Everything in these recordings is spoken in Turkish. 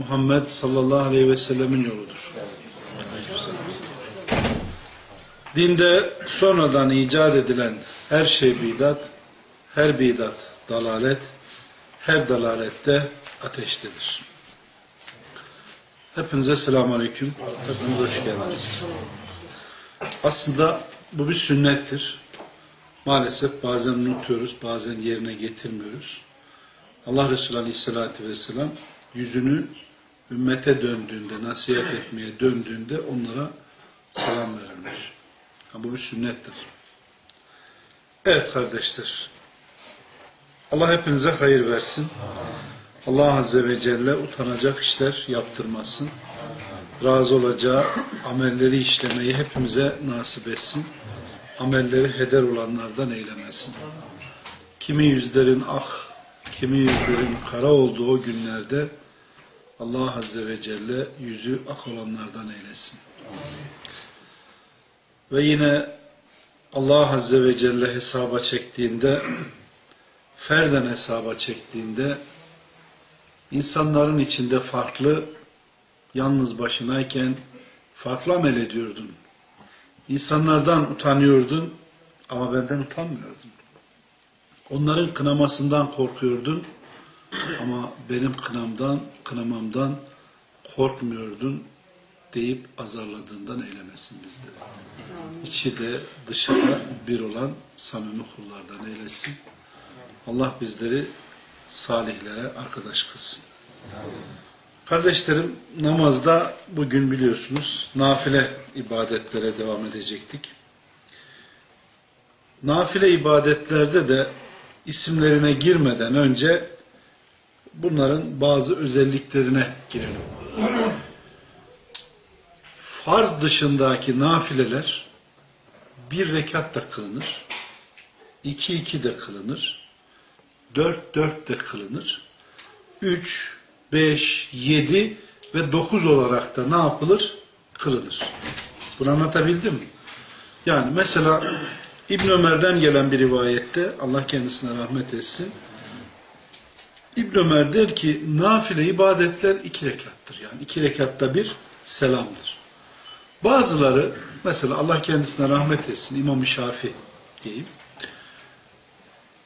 Muhammed sallallahu aleyhi ve sellemin yoludur. Dinde sonradan icat edilen her şey bidat, her bidat dalalet, her dalalette ateştedir. Hepinize selamun aleyküm. Hepiniz hoş geldiniz. Aslında bu bir sünnettir. Maalesef bazen unutuyoruz, bazen yerine getirmiyoruz. Allah Resulü Aleyhisselatü Vesselam yüzünü ümmete döndüğünde, nasihat etmeye döndüğünde onlara selam verirler. bu bir sünnettir. Evet kardeşler. Allah hepinize hayır versin. Allah Azze ve Celle utanacak işler yaptırmasın. Razı olacağı amelleri işlemeyi hepimize nasip etsin. Amelleri heder olanlardan eylemesin. Kimi yüzlerin ah, kimi yüzlerin kara olduğu o günlerde Allah Azze ve Celle yüzü ak olanlardan eylesin. Ve yine Allah Azze ve Celle hesaba çektiğinde ferden hesaba çektiğinde insanların içinde farklı yalnız başınayken farklı amel ediyordun. İnsanlardan utanıyordun ama benden utanmıyordun. Onların kınamasından korkuyordun ama benim kınamdan, kınamamdan korkmuyordun deyip azarladığından eylemesin bizleri. İçi de dışı da bir olan samimi kullardan eylesin. Allah bizleri salihlere arkadaş kılsın. Kardeşlerim namazda bugün biliyorsunuz nafile ibadetlere devam edecektik. Nafile ibadetlerde de isimlerine girmeden önce bunların bazı özelliklerine girelim. Farz dışındaki nafileler bir rekat da kılınır, iki iki de kılınır, dört dört de kılınır, üç, beş, yedi ve dokuz olarak da ne yapılır? Kılınır. Bunu anlatabildim mi? Yani mesela İbn Ömer'den gelen bir rivayette Allah kendisine rahmet etsin İbn Ömer der ki nafile ibadetler iki rekattır. Yani iki rekatta bir selamdır. Bazıları mesela Allah kendisine rahmet etsin İmam-ı Şafi diyeyim.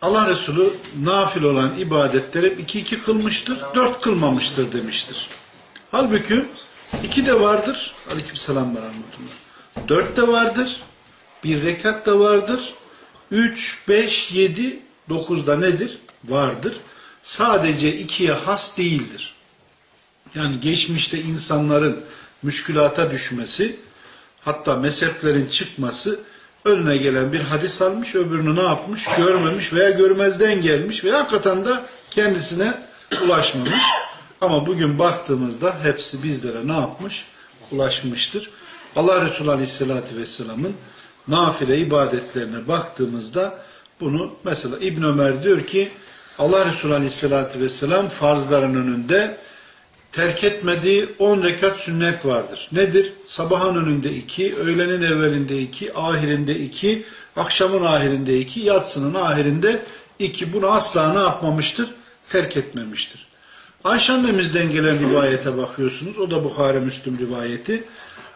Allah Resulü nafil olan ibadetler hep iki iki kılmıştır, dört kılmamıştır demiştir. Halbuki iki de vardır. Aleykümselam ve rahmetullah. Dört de vardır. Bir rekat da vardır. Üç, beş, yedi, dokuz da nedir? Vardır sadece ikiye has değildir. Yani geçmişte insanların müşkülata düşmesi, hatta mezheplerin çıkması önüne gelen bir hadis almış, öbürünü ne yapmış? Görmemiş veya görmezden gelmiş veya hakikaten de kendisine ulaşmamış. Ama bugün baktığımızda hepsi bizlere ne yapmış? Ulaşmıştır. Allah Resulü Aleyhisselatü Vesselam'ın nafile ibadetlerine baktığımızda bunu mesela İbn Ömer diyor ki Allah Resulü Aleyhisselatü Vesselam farzların önünde terk etmediği on rekat sünnet vardır. Nedir? Sabahın önünde iki, öğlenin evvelinde iki, ahirinde iki, akşamın ahirinde iki, yatsının ahirinde iki. Bunu asla ne yapmamıştır? Terk etmemiştir. Ayşe annemizden gelen rivayete bakıyorsunuz. O da Bukhara Müslüm rivayeti.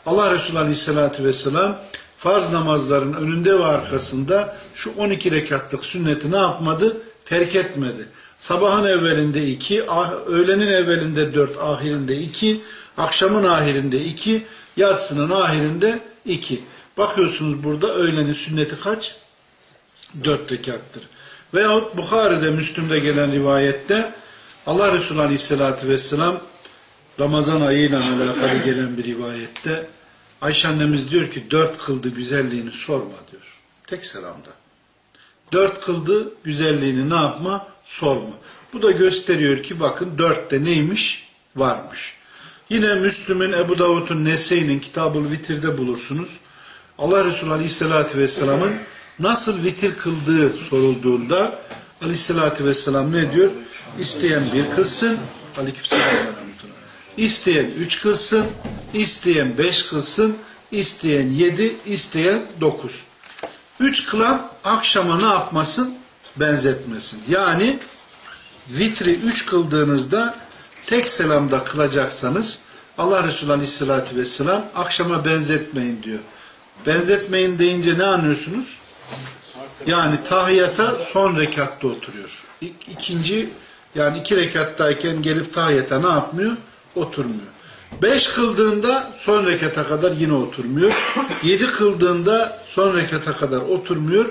Allah Resulü Aleyhisselatü Vesselam farz namazların önünde ve arkasında şu 12 rekatlık sünneti ne yapmadı? Terk etmedi. Sabahın evvelinde iki, ah, öğlenin evvelinde dört, ahirinde iki, akşamın ahirinde iki, yatsının ahirinde iki. Bakıyorsunuz burada öğlenin sünneti kaç? Dört rekattır. Veyahut Bukhari'de, Müslüm'de gelen rivayette Allah Resulü Aleyhisselatü Vesselam Ramazan ayıyla alakalı gelen bir rivayette Ayşe annemiz diyor ki dört kıldı güzelliğini sorma diyor. Tek selamda. Dört kıldı güzelliğini ne yapma? Sorma. Bu da gösteriyor ki bakın dörtte neymiş? Varmış. Yine Müslüm'ün, Ebu Davud'un, Nese'nin Kitabul Vitir'de bulursunuz. Allah Resulü Aleyhisselatü Vesselam'ın nasıl vitir kıldığı sorulduğunda Aleyhisselatü Vesselam ne diyor? İsteyen bir kılsın. İsteyen üç kılsın. isteyen beş kılsın. isteyen yedi, isteyen dokuz. Üç kılan akşama ne yapmasın? Benzetmesin. Yani vitri üç kıldığınızda tek selamda kılacaksanız Allah Resulü Aleyhisselatü Vesselam akşama benzetmeyin diyor. Benzetmeyin deyince ne anlıyorsunuz? Yani tahiyata son rekatta oturuyor. İk, ikinci yani iki rekattayken gelip tahiyata ne yapmıyor? Oturmuyor. Beş kıldığında son rekata kadar yine oturmuyor. Yedi kıldığında son rekata kadar oturmuyor.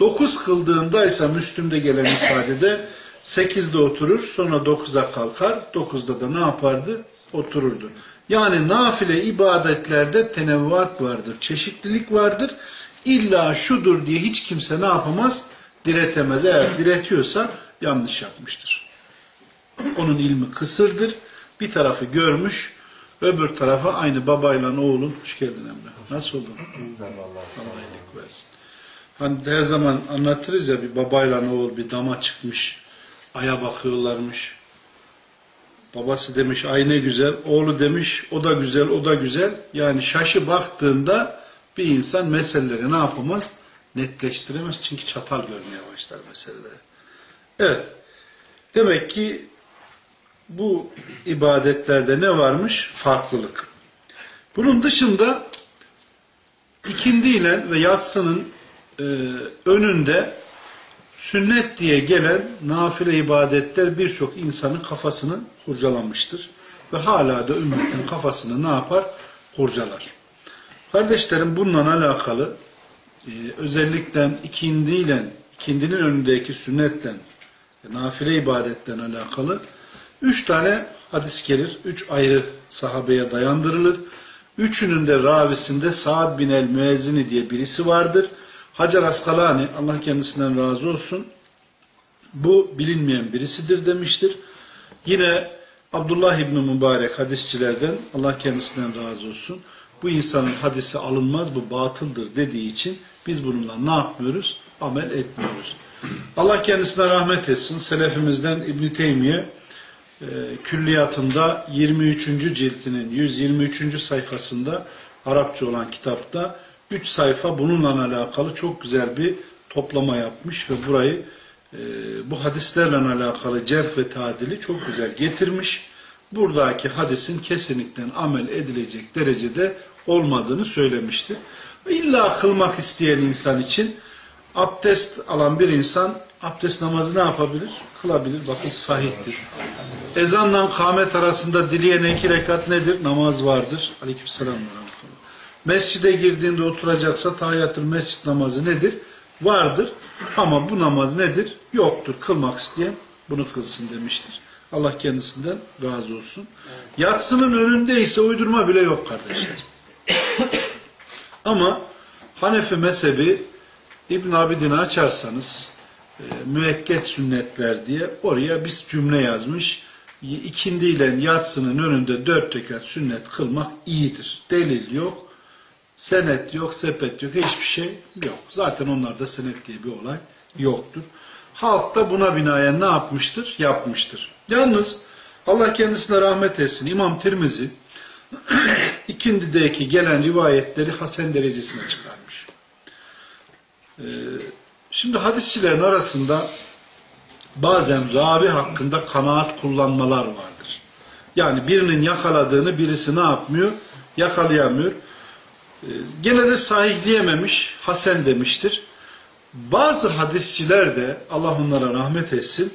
Dokuz kıldığında ise Müslüm'de gelen ifadede sekizde oturur sonra dokuza kalkar. Dokuzda da ne yapardı? Otururdu. Yani nafile ibadetlerde tenevvat vardır. Çeşitlilik vardır. İlla şudur diye hiç kimse ne yapamaz? Diretemez. Eğer diretiyorsa yanlış yapmıştır. Onun ilmi kısırdır. Bir tarafı görmüş, öbür tarafa aynı babayla oğlun. Hoş geldin Emre. Nasıl oldun? Allah iyilik versin. Hani her zaman anlatırız ya bir babayla oğul bir dama çıkmış. Aya bakıyorlarmış. Babası demiş ay ne güzel. Oğlu demiş o da güzel, o da güzel. Yani şaşı baktığında bir insan meseleleri ne yapamaz? Netleştiremez. Çünkü çatal görmeye başlar meseleleri. Evet. Demek ki bu ibadetlerde ne varmış? Farklılık. Bunun dışında ikindiyle ve yatsının e, önünde sünnet diye gelen nafile ibadetler birçok insanın kafasını kurcalamıştır. Ve hala da ümmetin kafasını ne yapar? Kurcalar. Kardeşlerim bununla alakalı e, özellikle ikindiyle, ikindinin önündeki sünnetten, nafile ibadetten alakalı üç tane hadis gelir. Üç ayrı sahabeye dayandırılır. Üçünün de ravisinde Sa'd bin el Müezzini diye birisi vardır. Hacer Askalani, Allah kendisinden razı olsun, bu bilinmeyen birisidir demiştir. Yine Abdullah İbni Mübarek hadisçilerden, Allah kendisinden razı olsun, bu insanın hadisi alınmaz, bu batıldır dediği için biz bununla ne yapmıyoruz? Amel etmiyoruz. Allah kendisine rahmet etsin. Selefimizden İbn Teymiye külliyatında 23. ciltinin 123. sayfasında Arapça olan kitapta 3 sayfa bununla alakalı çok güzel bir toplama yapmış ve burayı e, bu hadislerle alakalı cerh ve tadili çok güzel getirmiş. Buradaki hadisin kesinlikle amel edilecek derecede olmadığını söylemiştir. İlla kılmak isteyen insan için abdest alan bir insan abdest namazı ne yapabilir? Kılabilir. Bakın sahiptir. Ezanla kâmet arasında dileyen iki rekat nedir? Namaz vardır. Aleykümselam. Mescide girdiğinde oturacaksa tahiyyatül mescid namazı nedir? Vardır. Ama bu namaz nedir? Yoktur. Kılmak isteyen bunu kılsın demiştir. Allah kendisinden razı olsun. Yatsının önünde ise uydurma bile yok kardeşler. Ama Hanefi mezhebi İbn Abidin'i açarsanız müekket sünnetler diye oraya biz cümle yazmış. İkindiyle yatsının önünde dört rekat sünnet kılmak iyidir. Delil yok, senet yok, sepet yok, hiçbir şey yok. Zaten onlarda senet diye bir olay yoktur. Halk da buna binaen ne yapmıştır? Yapmıştır. Yalnız Allah kendisine rahmet etsin. İmam Tirmizi ikindideki gelen rivayetleri hasen derecesine çıkarmış. Ee, şimdi hadisçilerin arasında bazen ravi hakkında kanaat kullanmalar vardır. Yani birinin yakaladığını birisi ne yapmıyor? Yakalayamıyor. Ee, gene de sahihleyememiş, hasen demiştir. Bazı hadisçiler de Allah onlara rahmet etsin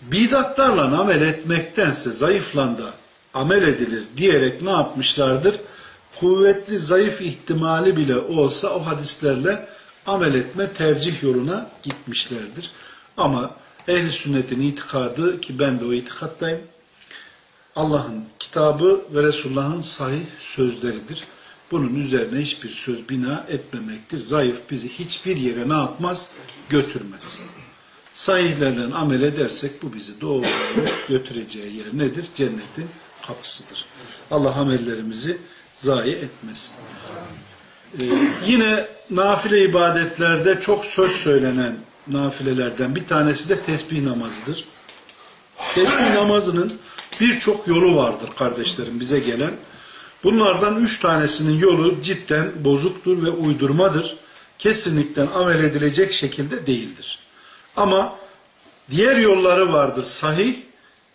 bidatlarla amel etmektense zayıflanda amel edilir diyerek ne yapmışlardır? Kuvvetli zayıf ihtimali bile olsa o hadislerle amel etme tercih yoluna gitmişlerdir. Ama ehl sünnetin itikadı ki ben de o itikattayım. Allah'ın kitabı ve Resulullah'ın sahih sözleridir. Bunun üzerine hiçbir söz bina etmemektir. Zayıf bizi hiçbir yere ne yapmaz? Götürmez. Sahihlerle amel edersek bu bizi doğru götüreceği yer nedir? Cennetin kapısıdır. Allah amellerimizi zayi etmesin. Ee, yine nafile ibadetlerde çok söz söylenen nafilelerden bir tanesi de tesbih namazıdır. Tesbih namazının birçok yolu vardır kardeşlerim bize gelen. Bunlardan üç tanesinin yolu cidden bozuktur ve uydurmadır. Kesinlikle amel edilecek şekilde değildir. Ama diğer yolları vardır sahih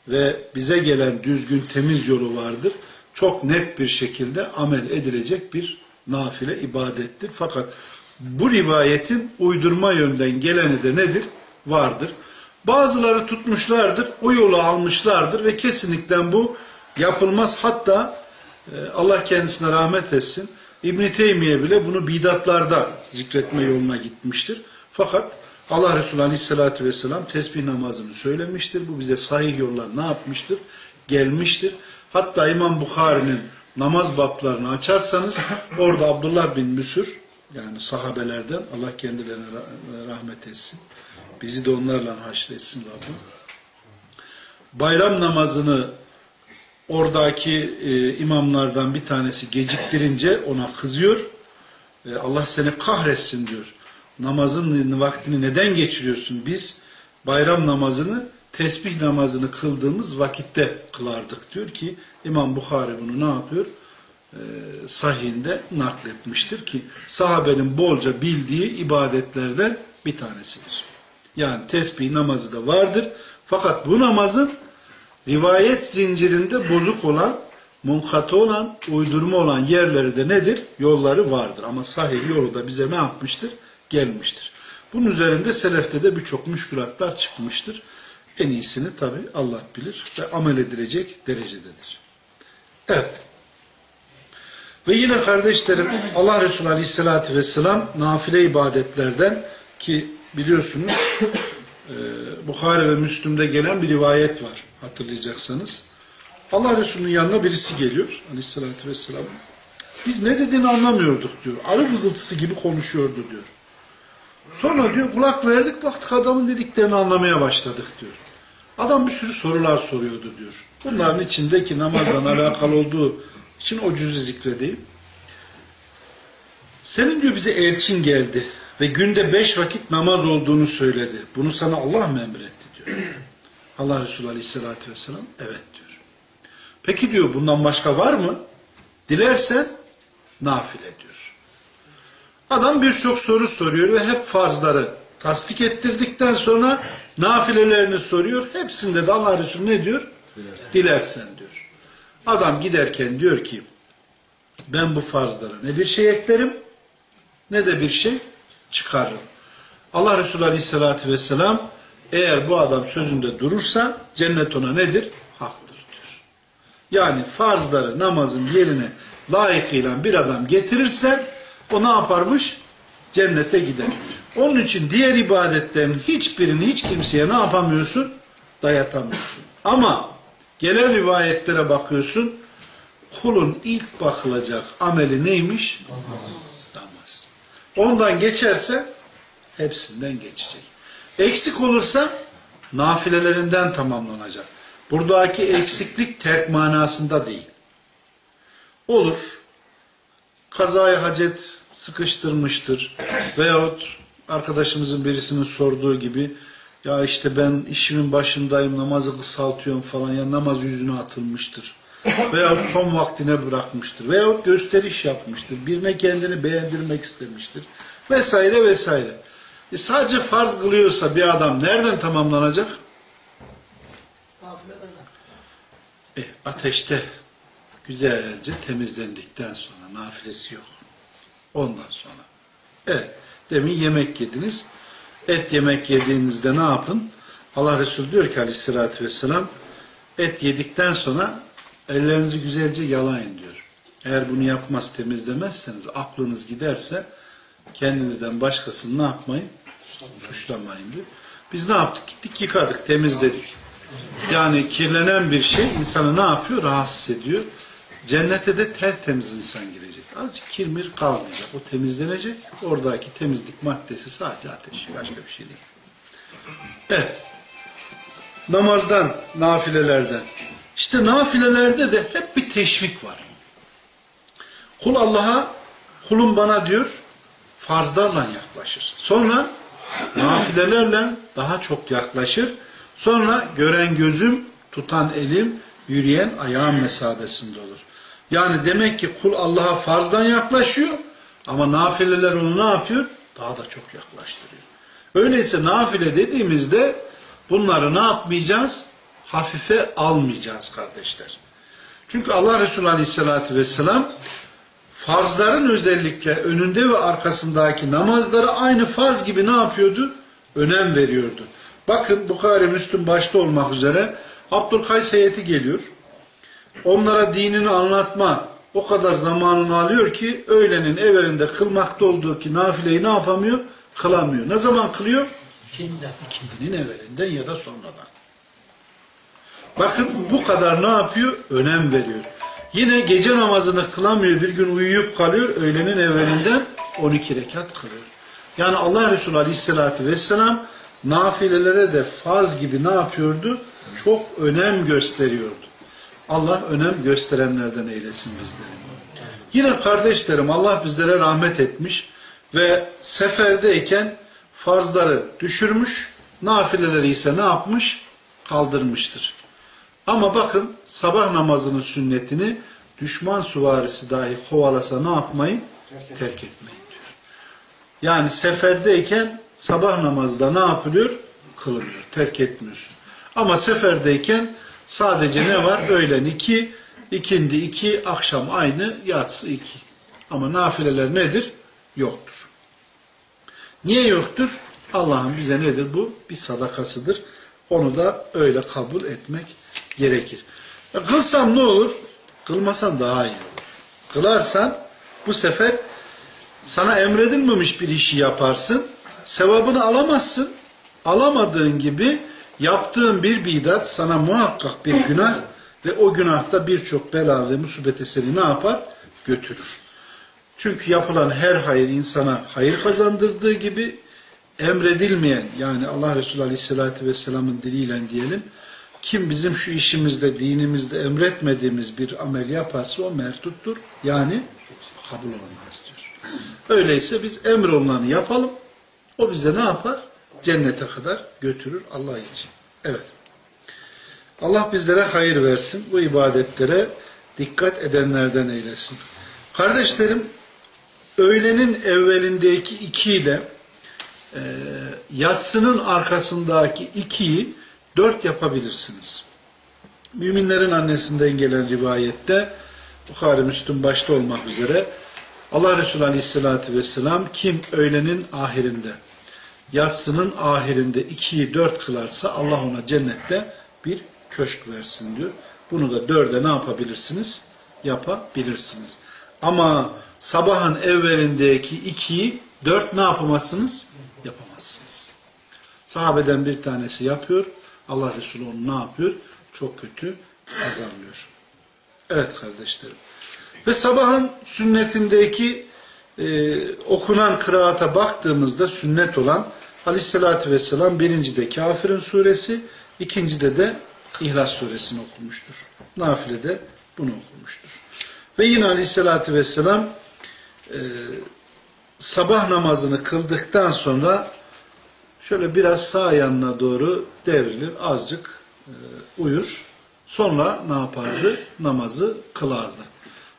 ve bize gelen düzgün temiz yolu vardır. Çok net bir şekilde amel edilecek bir nafile ibadettir. Fakat bu rivayetin uydurma yönden geleni de nedir? Vardır. Bazıları tutmuşlardır, o yolu almışlardır ve kesinlikle bu yapılmaz. Hatta e, Allah kendisine rahmet etsin. İbn Teymiye bile bunu bidatlarda zikretme yoluna gitmiştir. Fakat Allah Resulü Aleyhisselatü Vesselam tesbih namazını söylemiştir. Bu bize sahih yollar ne yapmıştır? Gelmiştir. Hatta İmam Bukhari'nin namaz bablarını açarsanız orada Abdullah bin Müsür yani sahabelerden Allah kendilerine rahmet etsin. Bizi de onlarla haşretsin Rabbim. Bayram namazını oradaki e, imamlardan bir tanesi geciktirince ona kızıyor. E, Allah seni kahretsin diyor. Namazın vaktini neden geçiriyorsun? Biz bayram namazını tesbih namazını kıldığımız vakitte kılardık diyor ki İmam Bukhari bunu ne yapıyor? E, sahihinde nakletmiştir ki sahabenin bolca bildiği ibadetlerden bir tanesidir. Yani tesbih namazı da vardır. Fakat bu namazın rivayet zincirinde bozuk olan, munkatı olan, uydurma olan yerleri de nedir? Yolları vardır. Ama sahih yolu da bize ne yapmıştır? Gelmiştir. Bunun üzerinde selefte de birçok müşkülatlar çıkmıştır. En iyisini tabi Allah bilir ve amel edilecek derecededir. Evet. Ve yine kardeşlerim Allah Resulü Aleyhisselatü Vesselam nafile ibadetlerden ki biliyorsunuz e, Bukhari ve Müslüm'de gelen bir rivayet var hatırlayacaksanız. Allah Resulü'nün yanına birisi geliyor Aleyhisselatü Vesselam. Biz ne dediğini anlamıyorduk diyor. Arı vızıltısı gibi konuşuyordu diyor. Sonra diyor kulak verdik baktık adamın dediklerini anlamaya başladık diyor. Adam bir sürü sorular soruyordu diyor. Bunların içindeki namazla alakalı olduğu için o cüzü zikredeyim. Senin diyor bize elçin geldi ve günde beş vakit namaz olduğunu söyledi. Bunu sana Allah mı emretti diyor. Allah Resulü Aleyhisselatü Vesselam evet diyor. Peki diyor bundan başka var mı? Dilersen nafile diyor. Adam birçok soru soruyor ve hep farzları tasdik ettirdikten sonra nafilelerini soruyor. Hepsinde de Allah Resulü ne diyor? Dilersen, Dilersen diyor. Adam giderken diyor ki ben bu farzlara ne bir şey eklerim ne de bir şey çıkarırım. Allah Resulü Aleyhisselatü Vesselam eğer bu adam sözünde durursa cennet ona nedir? Haktır diyor. Yani farzları namazın yerine layıkıyla bir adam getirirse o ne yaparmış? Cennete gider. Onun için diğer ibadetlerin hiçbirini hiç kimseye ne yapamıyorsun? Dayatamıyorsun. Ama gelen rivayetlere bakıyorsun kulun ilk bakılacak ameli neymiş? Namaz. Ondan geçerse hepsinden geçecek. Eksik olursa nafilelerinden tamamlanacak. Buradaki eksiklik terk manasında değil. Olur. Kazayı hacet sıkıştırmıştır. Veyahut arkadaşımızın birisinin sorduğu gibi ya işte ben işimin başındayım namazı kısaltıyorum falan ya namaz yüzüne atılmıştır. Veyahut son vaktine bırakmıştır. Veyahut gösteriş yapmıştır. Birine kendini beğendirmek istemiştir. Vesaire vesaire. E sadece farz kılıyorsa bir adam nereden tamamlanacak? E, ateşte güzelce temizlendikten sonra nafilesi yok. Ondan sonra. Evet. Demin yemek yediniz. Et yemek yediğinizde ne yapın? Allah Resulü diyor ki aleyhissalatü vesselam et yedikten sonra ellerinizi güzelce yalayın diyor. Eğer bunu yapmaz temizlemezseniz aklınız giderse kendinizden başkasını ne yapmayın? Suçlamayın diyor. Biz ne yaptık? Gittik yıkadık, temizledik. Yani kirlenen bir şey insanı ne yapıyor? Rahatsız ediyor. Cennete de tertemiz insan girecek. Azıcık kirmir kalmayacak. O temizlenecek. Oradaki temizlik maddesi sadece ateş. Başka bir şey değil. Evet. Namazdan, nafilelerden. İşte nafilelerde de hep bir teşvik var. Kul Allah'a, kulum bana diyor, farzlarla yaklaşır. Sonra nafilelerle daha çok yaklaşır. Sonra gören gözüm, tutan elim, yürüyen ayağım mesabesinde olur. Yani demek ki kul Allah'a farzdan yaklaşıyor ama nafileler onu ne yapıyor? Daha da çok yaklaştırıyor. Öyleyse nafile dediğimizde bunları ne yapmayacağız? Hafife almayacağız kardeşler. Çünkü Allah Resulü Aleyhisselatü Vesselam farzların özellikle önünde ve arkasındaki namazlara aynı farz gibi ne yapıyordu? Önem veriyordu. Bakın Bukhari Müslüm başta olmak üzere Abdülkays heyeti geliyor. Onlara dinini anlatma o kadar zamanını alıyor ki öğlenin evvelinde kılmakta olduğu ki nafileyi ne yapamıyor? Kılamıyor. Ne zaman kılıyor? İkindinin evvelinden ya da sonradan. Bakın bu kadar ne yapıyor? Önem veriyor. Yine gece namazını kılamıyor. Bir gün uyuyup kalıyor. Öğlenin evvelinden 12 rekat kılıyor. Yani Allah Resulü Aleyhisselatü Vesselam nafilelere de farz gibi ne yapıyordu? Çok önem gösteriyordu. Allah önem gösterenlerden eylesin bizleri. Yine kardeşlerim Allah bizlere rahmet etmiş ve seferdeyken farzları düşürmüş, nafileleri ise ne yapmış? Kaldırmıştır. Ama bakın sabah namazının sünnetini düşman suvarisi dahi kovalasa ne yapmayın? Terk etmeyin diyor. Yani seferdeyken sabah namazda ne yapılıyor? Kılınıyor. Terk etmiyorsun. Ama seferdeyken sadece ne var? Öğlen iki, ikindi iki, akşam aynı, yatsı iki. Ama nafileler nedir? Yoktur. Niye yoktur? Allah'ın bize nedir bu? Bir sadakasıdır. Onu da öyle kabul etmek gerekir. E, kılsam ne olur? Kılmasan daha iyi olur. Kılarsan bu sefer sana emredilmemiş bir işi yaparsın. Sevabını alamazsın. Alamadığın gibi yaptığın bir bidat sana muhakkak bir günah ve o günahta birçok bela ve musibete seni ne yapar? Götürür. Çünkü yapılan her hayır insana hayır kazandırdığı gibi emredilmeyen yani Allah Resulü Aleyhisselatü Vesselam'ın diliyle diyelim kim bizim şu işimizde, dinimizde emretmediğimiz bir amel yaparsa o mertuttur. Yani kabul olmaz diyor. Öyleyse biz emrolunanı yapalım. O bize ne yapar? Cennete kadar götürür Allah için. Evet. Allah bizlere hayır versin. Bu ibadetlere dikkat edenlerden eylesin. Kardeşlerim, öğlenin evvelindeki iki ile e, yatsının arkasındaki ikiyi dört yapabilirsiniz. Müminlerin annesinden gelen rivayette Bukhari Müslüm başta olmak üzere Allah Resulü Aleyhisselatü Vesselam kim öğlenin ahirinde yatsının ahirinde ikiyi dört kılarsa Allah ona cennette bir köşk versin diyor. Bunu da dörde ne yapabilirsiniz? Yapabilirsiniz. Ama sabahın evvelindeki ikiyi dört ne yapamazsınız? Yapamazsınız. Sahabeden bir tanesi yapıyor. Allah Resulü onu ne yapıyor? Çok kötü azarlıyor. Evet kardeşlerim. Ve sabahın sünnetindeki e, okunan kıraata baktığımızda sünnet olan Aleyhisselatü Vesselam birincide Kafirin suresi, ikincide de İhlas suresini okumuştur. Nafilede bunu okumuştur. Ve yine Aleyhisselatü Vesselam e, sabah namazını kıldıktan sonra şöyle biraz sağ yanına doğru devrilir, azıcık e, uyur. Sonra ne yapardı? Namazı kılardı.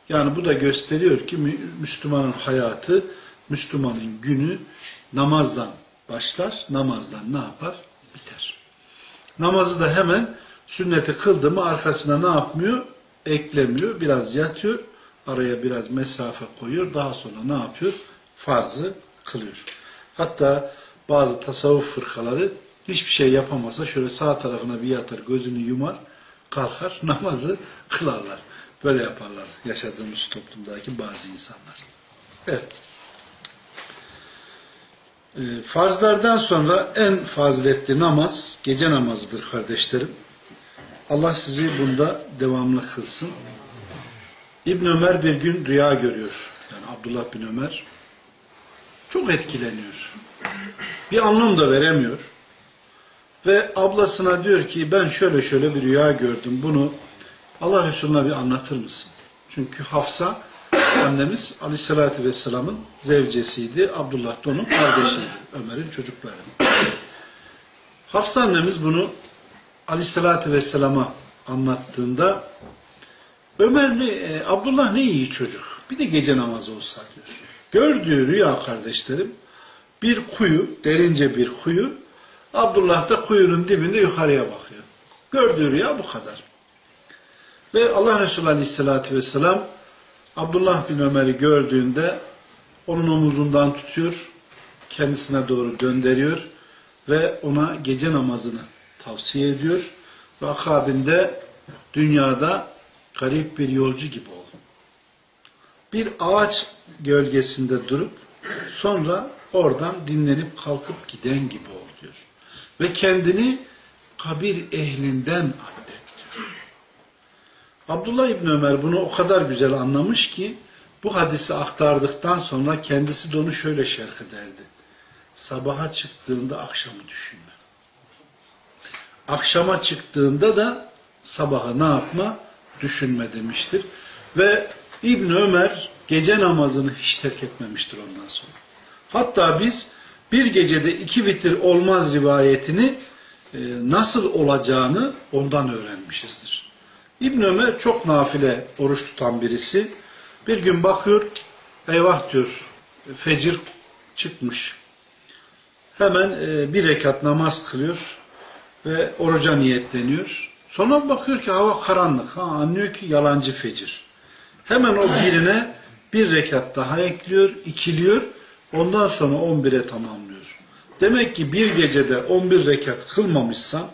Yani bu da gösteriyor ki Müslümanın hayatı, Müslümanın günü namazdan başlar, namazdan ne yapar? Biter. Namazı da hemen sünneti kıldı mı arkasına ne yapmıyor? Eklemiyor, biraz yatıyor, araya biraz mesafe koyuyor, daha sonra ne yapıyor? Farzı kılıyor. Hatta bazı tasavvuf fırkaları hiçbir şey yapamasa şöyle sağ tarafına bir yatar, gözünü yumar, kalkar, namazı kılarlar. Böyle yaparlar yaşadığımız toplumdaki bazı insanlar. Evet. Ee, farzlardan sonra en faziletli namaz gece namazıdır kardeşlerim. Allah sizi bunda devamlı kılsın. İbn Ömer bir gün rüya görüyor. Yani Abdullah bin Ömer çok etkileniyor. Bir anlam da veremiyor. Ve ablasına diyor ki ben şöyle şöyle bir rüya gördüm. Bunu Allah Resulü'ne bir anlatır mısın? Çünkü Hafsa annemiz Aleyhisselatü Vesselam'ın zevcesiydi. Abdullah da onun kardeşiydi. Ömer'in çocukları. Hafsa annemiz bunu Aleyhisselatü Vesselam'a anlattığında Ömer ne, e, Abdullah ne iyi çocuk. Bir de gece namazı olsa diyor. Gördüğü rüya kardeşlerim bir kuyu, derince bir kuyu. Abdullah da kuyunun dibinde yukarıya bakıyor. Gördüğü rüya bu kadar. Ve Allah Resulü Aleyhisselatü Vesselam Abdullah bin Ömer'i gördüğünde onun omuzundan tutuyor, kendisine doğru gönderiyor ve ona gece namazını tavsiye ediyor ve akabinde dünyada garip bir yolcu gibi ol. Bir ağaç gölgesinde durup sonra oradan dinlenip kalkıp giden gibi ol diyor. Ve kendini kabir ehlinden diyor. Abdullah İbni Ömer bunu o kadar güzel anlamış ki bu hadisi aktardıktan sonra kendisi de onu şöyle şerh ederdi. Sabaha çıktığında akşamı düşünme. Akşama çıktığında da sabaha ne yapma? Düşünme demiştir. Ve İbn Ömer gece namazını hiç terk etmemiştir ondan sonra. Hatta biz bir gecede iki vitir olmaz rivayetini e, nasıl olacağını ondan öğrenmişizdir. İbn Ömer çok nafile oruç tutan birisi. Bir gün bakıyor, eyvah diyor, fecir çıkmış. Hemen e, bir rekat namaz kılıyor ve oruca niyetleniyor. Sonra bakıyor ki hava karanlık. Ha, anlıyor ki yalancı fecir. Hemen o birine bir rekat daha ekliyor, ikiliyor. Ondan sonra on bire tamamlıyor. Demek ki bir gecede on bir rekat kılmamışsan,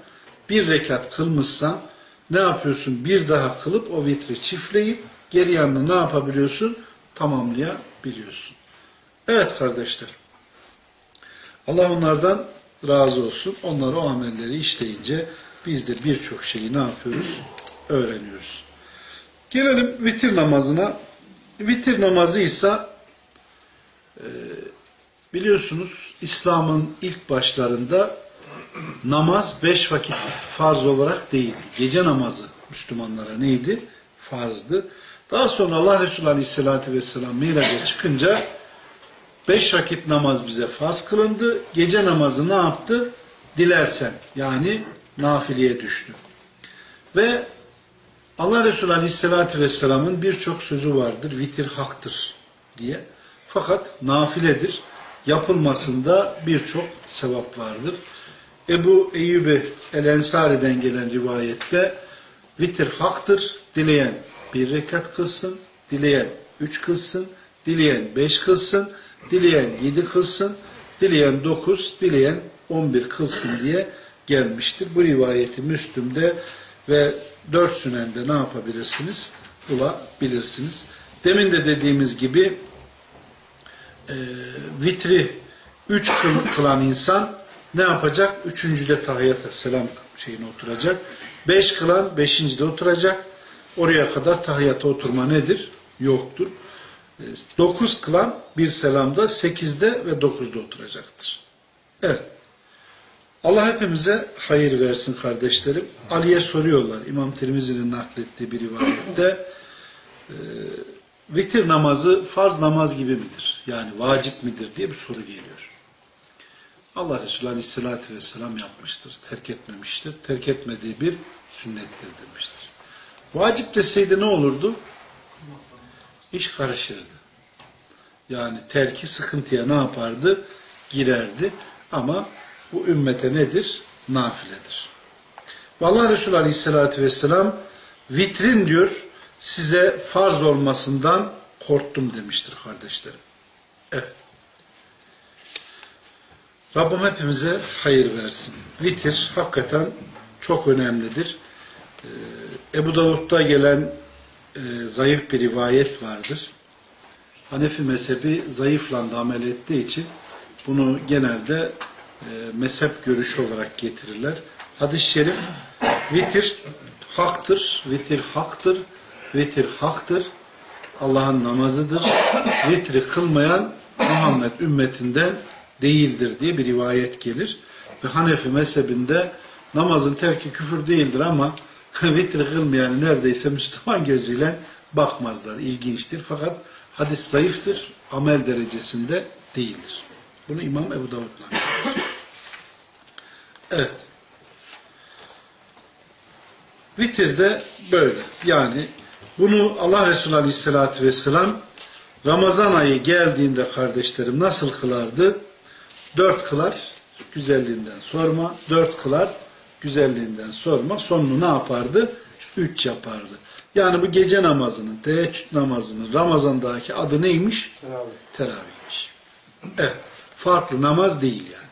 bir rekat kılmışsan ne yapıyorsun? Bir daha kılıp o vitri çiftleyip geri yanına ne yapabiliyorsun? Tamamlayabiliyorsun. Evet kardeşler. Allah onlardan razı olsun. Onlar o amelleri işleyince biz de birçok şeyi ne yapıyoruz? Öğreniyoruz. Gelelim vitir namazına. Vitir namazı ise e, biliyorsunuz İslam'ın ilk başlarında namaz beş vakit farz olarak değildi. Gece namazı Müslümanlara neydi? Farzdı. Daha sonra Allah Resulü Aleyhisselatü Vesselam Miraç'a çıkınca beş vakit namaz bize farz kılındı. Gece namazı ne yaptı? Dilersen yani nafileye düştü. Ve Allah Resulü Aleyhisselatü Vesselam'ın birçok sözü vardır. Vitir haktır diye. Fakat nafiledir. Yapılmasında birçok sevap vardır. Ebu Eyyubi El-Ensari'den gelen rivayette vitir haktır. Dileyen bir rekat kılsın, dileyen üç kılsın, dileyen beş kılsın, dileyen yedi kılsın, dileyen dokuz, dileyen on bir kılsın diye gelmiştir. Bu rivayeti Müslüm'de ve dört sünende ne yapabilirsiniz? Bulabilirsiniz. Demin de dediğimiz gibi e, vitri üç kılan insan ne yapacak? Üçüncüde tahiyyata selam şeyine oturacak. Beş kılan beşincide oturacak. Oraya kadar tahiyyata oturma nedir? Yoktur. E, dokuz kılan bir selamda sekizde ve dokuzda oturacaktır. Evet. Allah hepimize hayır versin kardeşlerim. Ali'ye soruyorlar. İmam Tirmizi'nin naklettiği bir rivayette e, vitir namazı farz namaz gibi midir? Yani vacip midir diye bir soru geliyor. Allah Resulü Aleyhisselatü Vesselam yapmıştır. Terk etmemiştir. Terk etmediği bir sünnettir demiştir. Vacip deseydi ne olurdu? İş karışırdı. Yani terki sıkıntıya ne yapardı? Girerdi. Ama bu ümmete nedir? Nafiledir. Ve Allah Resulü Aleyhisselatü Vesselam vitrin diyor size farz olmasından korktum demiştir kardeşlerim. Evet. Rabbim hepimize hayır versin. Vitir hakikaten çok önemlidir. Ee, Ebu Davud'da gelen e, zayıf bir rivayet vardır. Hanefi mezhebi zayıflandı amel ettiği için bunu genelde e, mezhep görüşü olarak getirirler. Hadis-i şerif vitir haktır, vitir haktır, vitir haktır. Allah'ın namazıdır. Vitri kılmayan Muhammed ümmetinden değildir diye bir rivayet gelir. Ve Hanefi mezhebinde namazın terki küfür değildir ama vitri kılmayan neredeyse Müslüman gözüyle bakmazlar. İlginçtir. Fakat hadis zayıftır. Amel derecesinde değildir. Bunu İmam Ebu Davud. Evet. Vitir de böyle. Yani bunu Allah Resulü Aleyhisselatü Vesselam Ramazan ayı geldiğinde kardeşlerim nasıl kılardı? Dört kılar, güzelliğinden sorma. Dört kılar, güzelliğinden sorma. Sonunu ne yapardı? Üç yapardı. Yani bu gece namazının, teheccüd namazının Ramazan'daki adı neymiş? Teravih. Teravihmiş. Evet. Farklı namaz değil yani.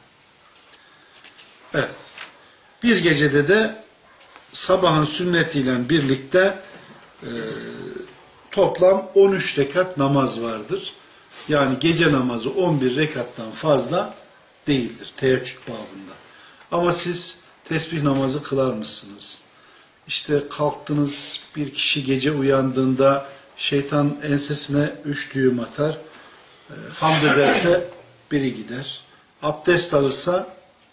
Evet. Bir gecede de sabahın sünnetiyle birlikte e, toplam 13 rekat namaz vardır. Yani gece namazı 11 rekattan fazla değildir teheccüd babında. Ama siz tesbih namazı kılar mısınız? İşte kalktınız bir kişi gece uyandığında şeytan ensesine üç düğüm atar. E, hamd ederse biri gider. Abdest alırsa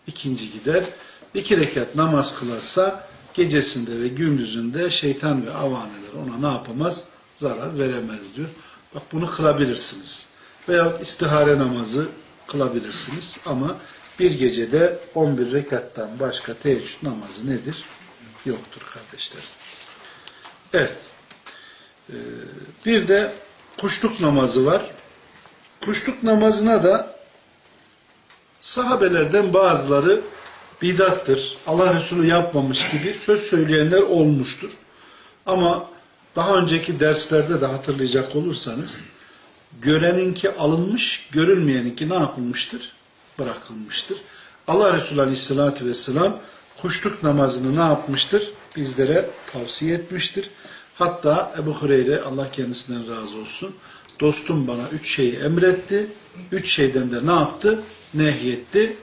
ikinci gider. İki rekat namaz kılarsa gecesinde ve gündüzünde şeytan ve avaneler ona ne yapamaz? Zarar veremez diyor. Bak bunu kılabilirsiniz. Veya istihare namazı kılabilirsiniz. Ama bir gecede 11 rekattan başka teheccüd namazı nedir? Yoktur kardeşler. Evet. Ee, bir de kuşluk namazı var. Kuşluk namazına da sahabelerden bazıları bidattır. Allah Resulü yapmamış gibi söz söyleyenler olmuştur. Ama daha önceki derslerde de hatırlayacak olursanız göreninki alınmış, görülmeyeninki ne yapılmıştır? Bırakılmıştır. Allah Resulü Aleyhisselatü Vesselam kuşluk namazını ne yapmıştır? Bizlere tavsiye etmiştir. Hatta Ebu Hureyre Allah kendisinden razı olsun dostum bana üç şeyi emretti. Üç şeyden de ne yaptı? Nehyetti.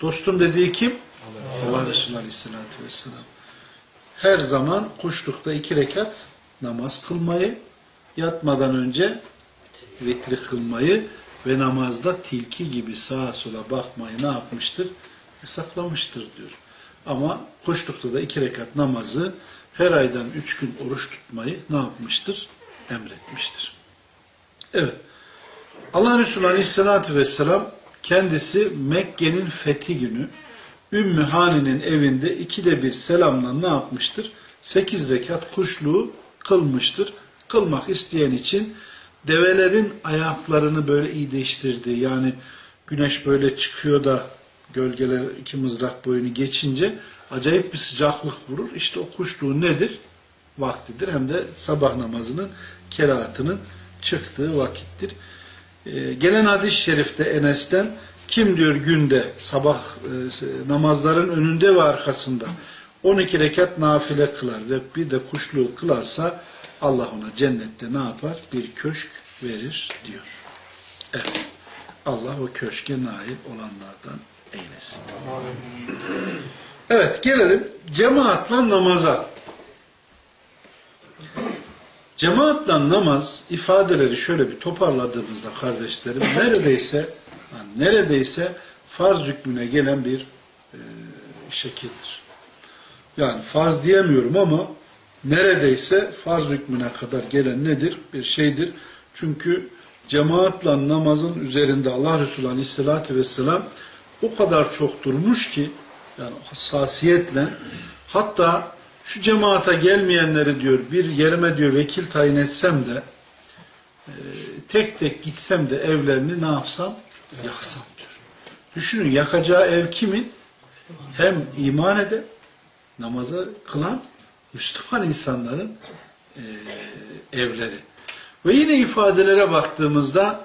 Dostum dediği kim? Allah, Allah Resulü Aleyhisselatü Vesselam. Her zaman kuşlukta iki rekat namaz kılmayı, yatmadan önce vitri kılmayı ve namazda tilki gibi sağa sola bakmayı ne yapmıştır? Hesaplamıştır diyor. Ama kuşlukta da iki rekat namazı her aydan üç gün oruç tutmayı ne yapmıştır? Emretmiştir. Evet. Allah Resulü Aleyhisselatü Vesselam kendisi Mekke'nin fethi günü Ümmü Hani'nin evinde ikide bir selamla ne yapmıştır? Sekiz rekat kuşluğu kılmıştır. Kılmak isteyen için develerin ayaklarını böyle iyi değiştirdi. Yani güneş böyle çıkıyor da gölgeler iki mızrak boyunu geçince acayip bir sıcaklık vurur. İşte o kuşluğu nedir? Vaktidir. Hem de sabah namazının kerahatının çıktığı vakittir. Ee, gelen hadis-i şerifte Enes'ten kim diyor günde sabah e, namazların önünde ve arkasında 12 rekat nafile kılar ve bir de kuşluğu kılarsa Allah ona cennette ne yapar? Bir köşk verir diyor. Evet. Allah o köşke nail olanlardan eylesin. Evet gelelim cemaatla namaza. Cemaatla namaz ifadeleri şöyle bir toparladığımızda kardeşlerim neredeyse neredeyse farz hükmüne gelen bir e, şekildir. Yani farz diyemiyorum ama neredeyse farz hükmüne kadar gelen nedir? Bir şeydir. Çünkü cemaatla namazın üzerinde Allah Resulü Aleyhisselatü Vesselam o kadar çok durmuş ki yani hassasiyetle hatta şu cemaata gelmeyenleri diyor bir yerime diyor vekil tayin etsem de e, tek tek gitsem de evlerini ne yapsam? Yaksam diyor. Düşünün yakacağı ev kimin? Hem iman eden, namazı kılan Müslüman insanların e, evleri. Ve yine ifadelere baktığımızda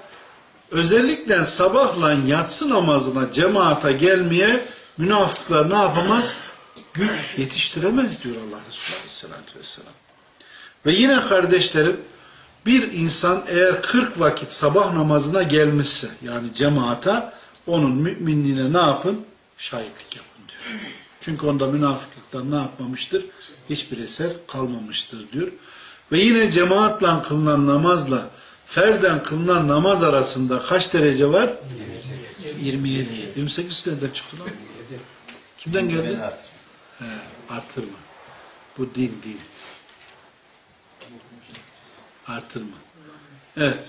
özellikle sabahla yatsı namazına cemaata gelmeye münafıklar ne yapamaz? Güç yetiştiremez diyor Allah Resulü Aleyhisselatü Vesselam. Ve yine kardeşlerim bir insan eğer 40 vakit sabah namazına gelmişse yani cemaata onun müminliğine ne yapın? Şahitlik yapın diyor. Çünkü onda münafıklıktan ne yapmamıştır? Hiçbir eser kalmamıştır diyor. Ve yine cemaatle kılınan namazla ferden kılınan namaz arasında kaç derece var? 27. 28 nereden çıktı lan? Kimden geldi? He, artırma. Bu din değil. Artırma. Evet.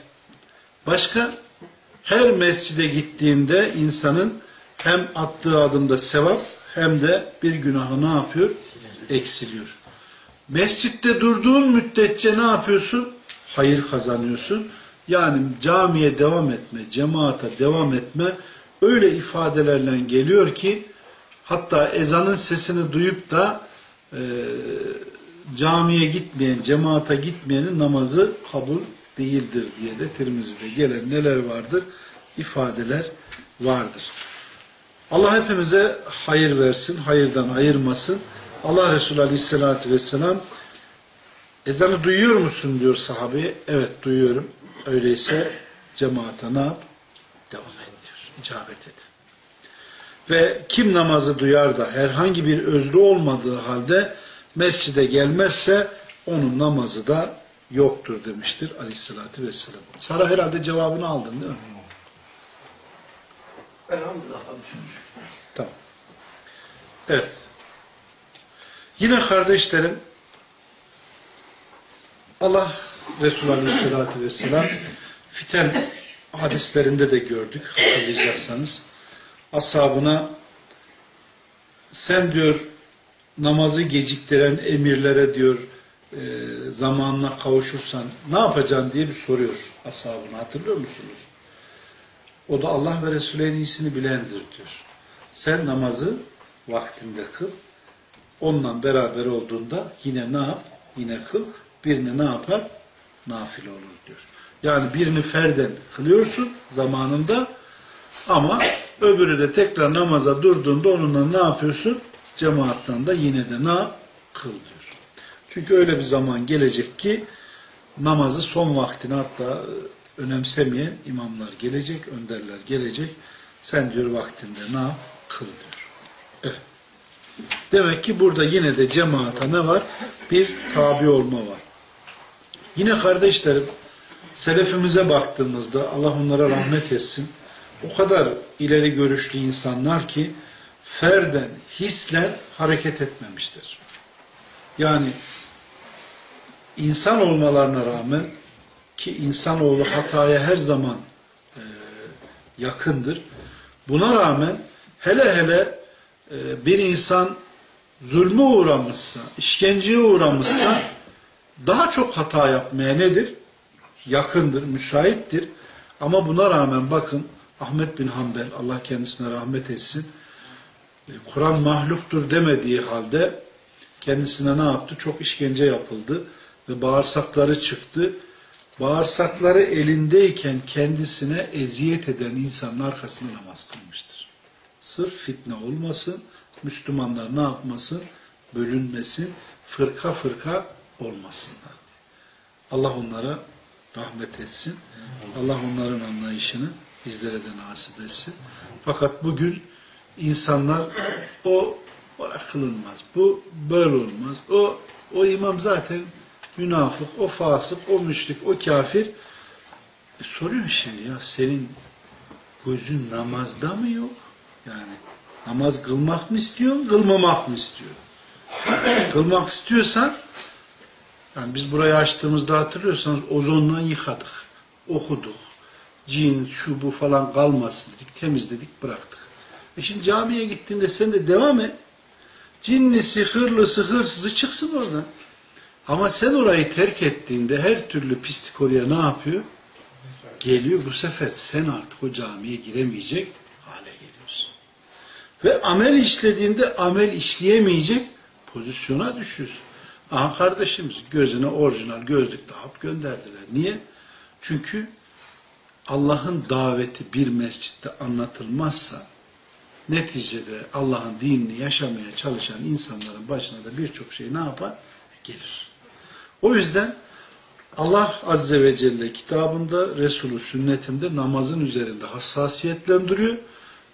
Başka her mescide gittiğinde insanın hem attığı adımda sevap hem de bir günahı ne yapıyor? Eksiliyor. Mescitte durduğun müddetçe ne yapıyorsun? Hayır kazanıyorsun. Yani camiye devam etme, cemaate devam etme öyle ifadelerle geliyor ki hatta ezanın sesini duyup da e, camiye gitmeyen, cemaate gitmeyenin namazı kabul değildir diye de Tirmizi'de gelen neler vardır? ifadeler vardır. Allah hepimize hayır versin, hayırdan ayırmasın. Allah Resulü Aleyhisselatü Vesselam ezanı duyuyor musun diyor sahabeye. Evet duyuyorum. Öyleyse cemaate ne yap? Devam et diyor. İcabet et. Ve kim namazı duyar da herhangi bir özrü olmadığı halde mescide gelmezse onun namazı da yoktur demiştir Aleyhisselatü Vesselam. Sara herhalde cevabını aldın değil mi? Tamam. Evet. Yine kardeşlerim Allah Resulü Aleyhisselatü Vesselam fiten hadislerinde de gördük hatırlayacaksanız. Ashabına sen diyor namazı geciktiren emirlere diyor e, zamanına kavuşursan ne yapacaksın diye bir soruyor ashabına hatırlıyor musunuz? O da Allah ve Resulü en iyisini bilendir diyor. Sen namazı vaktinde kıl. Onunla beraber olduğunda yine ne yap? Yine kıl. Birini ne yapar? Nafile olur diyor. Yani birini ferden kılıyorsun zamanında ama öbürü de tekrar namaza durduğunda onunla ne yapıyorsun? Cemaattan da yine de ne yap? Kıl diyor. Çünkü öyle bir zaman gelecek ki namazı son vaktine hatta önemsemeyen imamlar gelecek, önderler gelecek. Sen diyor vaktinde ne yap? Kıl diyor. Evet. Demek ki burada yine de cemaate ne var? Bir tabi olma var. Yine kardeşlerim, selefimize baktığımızda Allah onlara rahmet etsin. O kadar ileri görüşlü insanlar ki ferden, hislen hareket etmemiştir. Yani insan olmalarına rağmen ki insanoğlu hataya her zaman e, yakındır. Buna rağmen hele hele e, bir insan zulmü uğramışsa, işkenceye uğramışsa daha çok hata yapmaya nedir? Yakındır, müsaittir. Ama buna rağmen bakın Ahmet bin Hanbel, Allah kendisine rahmet etsin, e, Kur'an mahluktur demediği halde kendisine ne yaptı? Çok işkence yapıldı ve bağırsakları çıktı bağırsakları elindeyken kendisine eziyet eden insanın arkasında namaz kılmıştır. Sırf fitne olmasın, Müslümanlar ne yapmasın? Bölünmesin, fırka fırka olmasınlar. Allah onlara rahmet etsin. Allah onların anlayışını bizlere de nasip etsin. Fakat bugün insanlar o kılınmaz. Bu böyle olmaz. O o imam zaten münafık, o fasık, o müşrik, o kafir. E soruyor şimdi ya senin gözün namazda mı yok? Yani namaz kılmak mı istiyorsun, kılmamak mı istiyorsun? kılmak istiyorsan yani biz burayı açtığımızda hatırlıyorsanız ozonla yıkadık, okuduk. Cin, şu bu falan kalmasın dedik, temizledik, bıraktık. E şimdi camiye gittiğinde sen de devam et. Cinlisi, hırlısı, hırsızı çıksın oradan. Ama sen orayı terk ettiğinde her türlü pislik oraya ne yapıyor? Geliyor bu sefer sen artık o camiye giremeyecek hale geliyorsun. Ve amel işlediğinde amel işleyemeyecek pozisyona düşüyorsun. Aha kardeşimiz gözüne orijinal gözlük takıp gönderdiler. Niye? Çünkü Allah'ın daveti bir mescitte anlatılmazsa neticede Allah'ın dinini yaşamaya çalışan insanların başına da birçok şey ne yapar? Gelir. O yüzden Allah Azze ve Celle kitabında, Resulü sünnetinde namazın üzerinde hassasiyetlendiriyor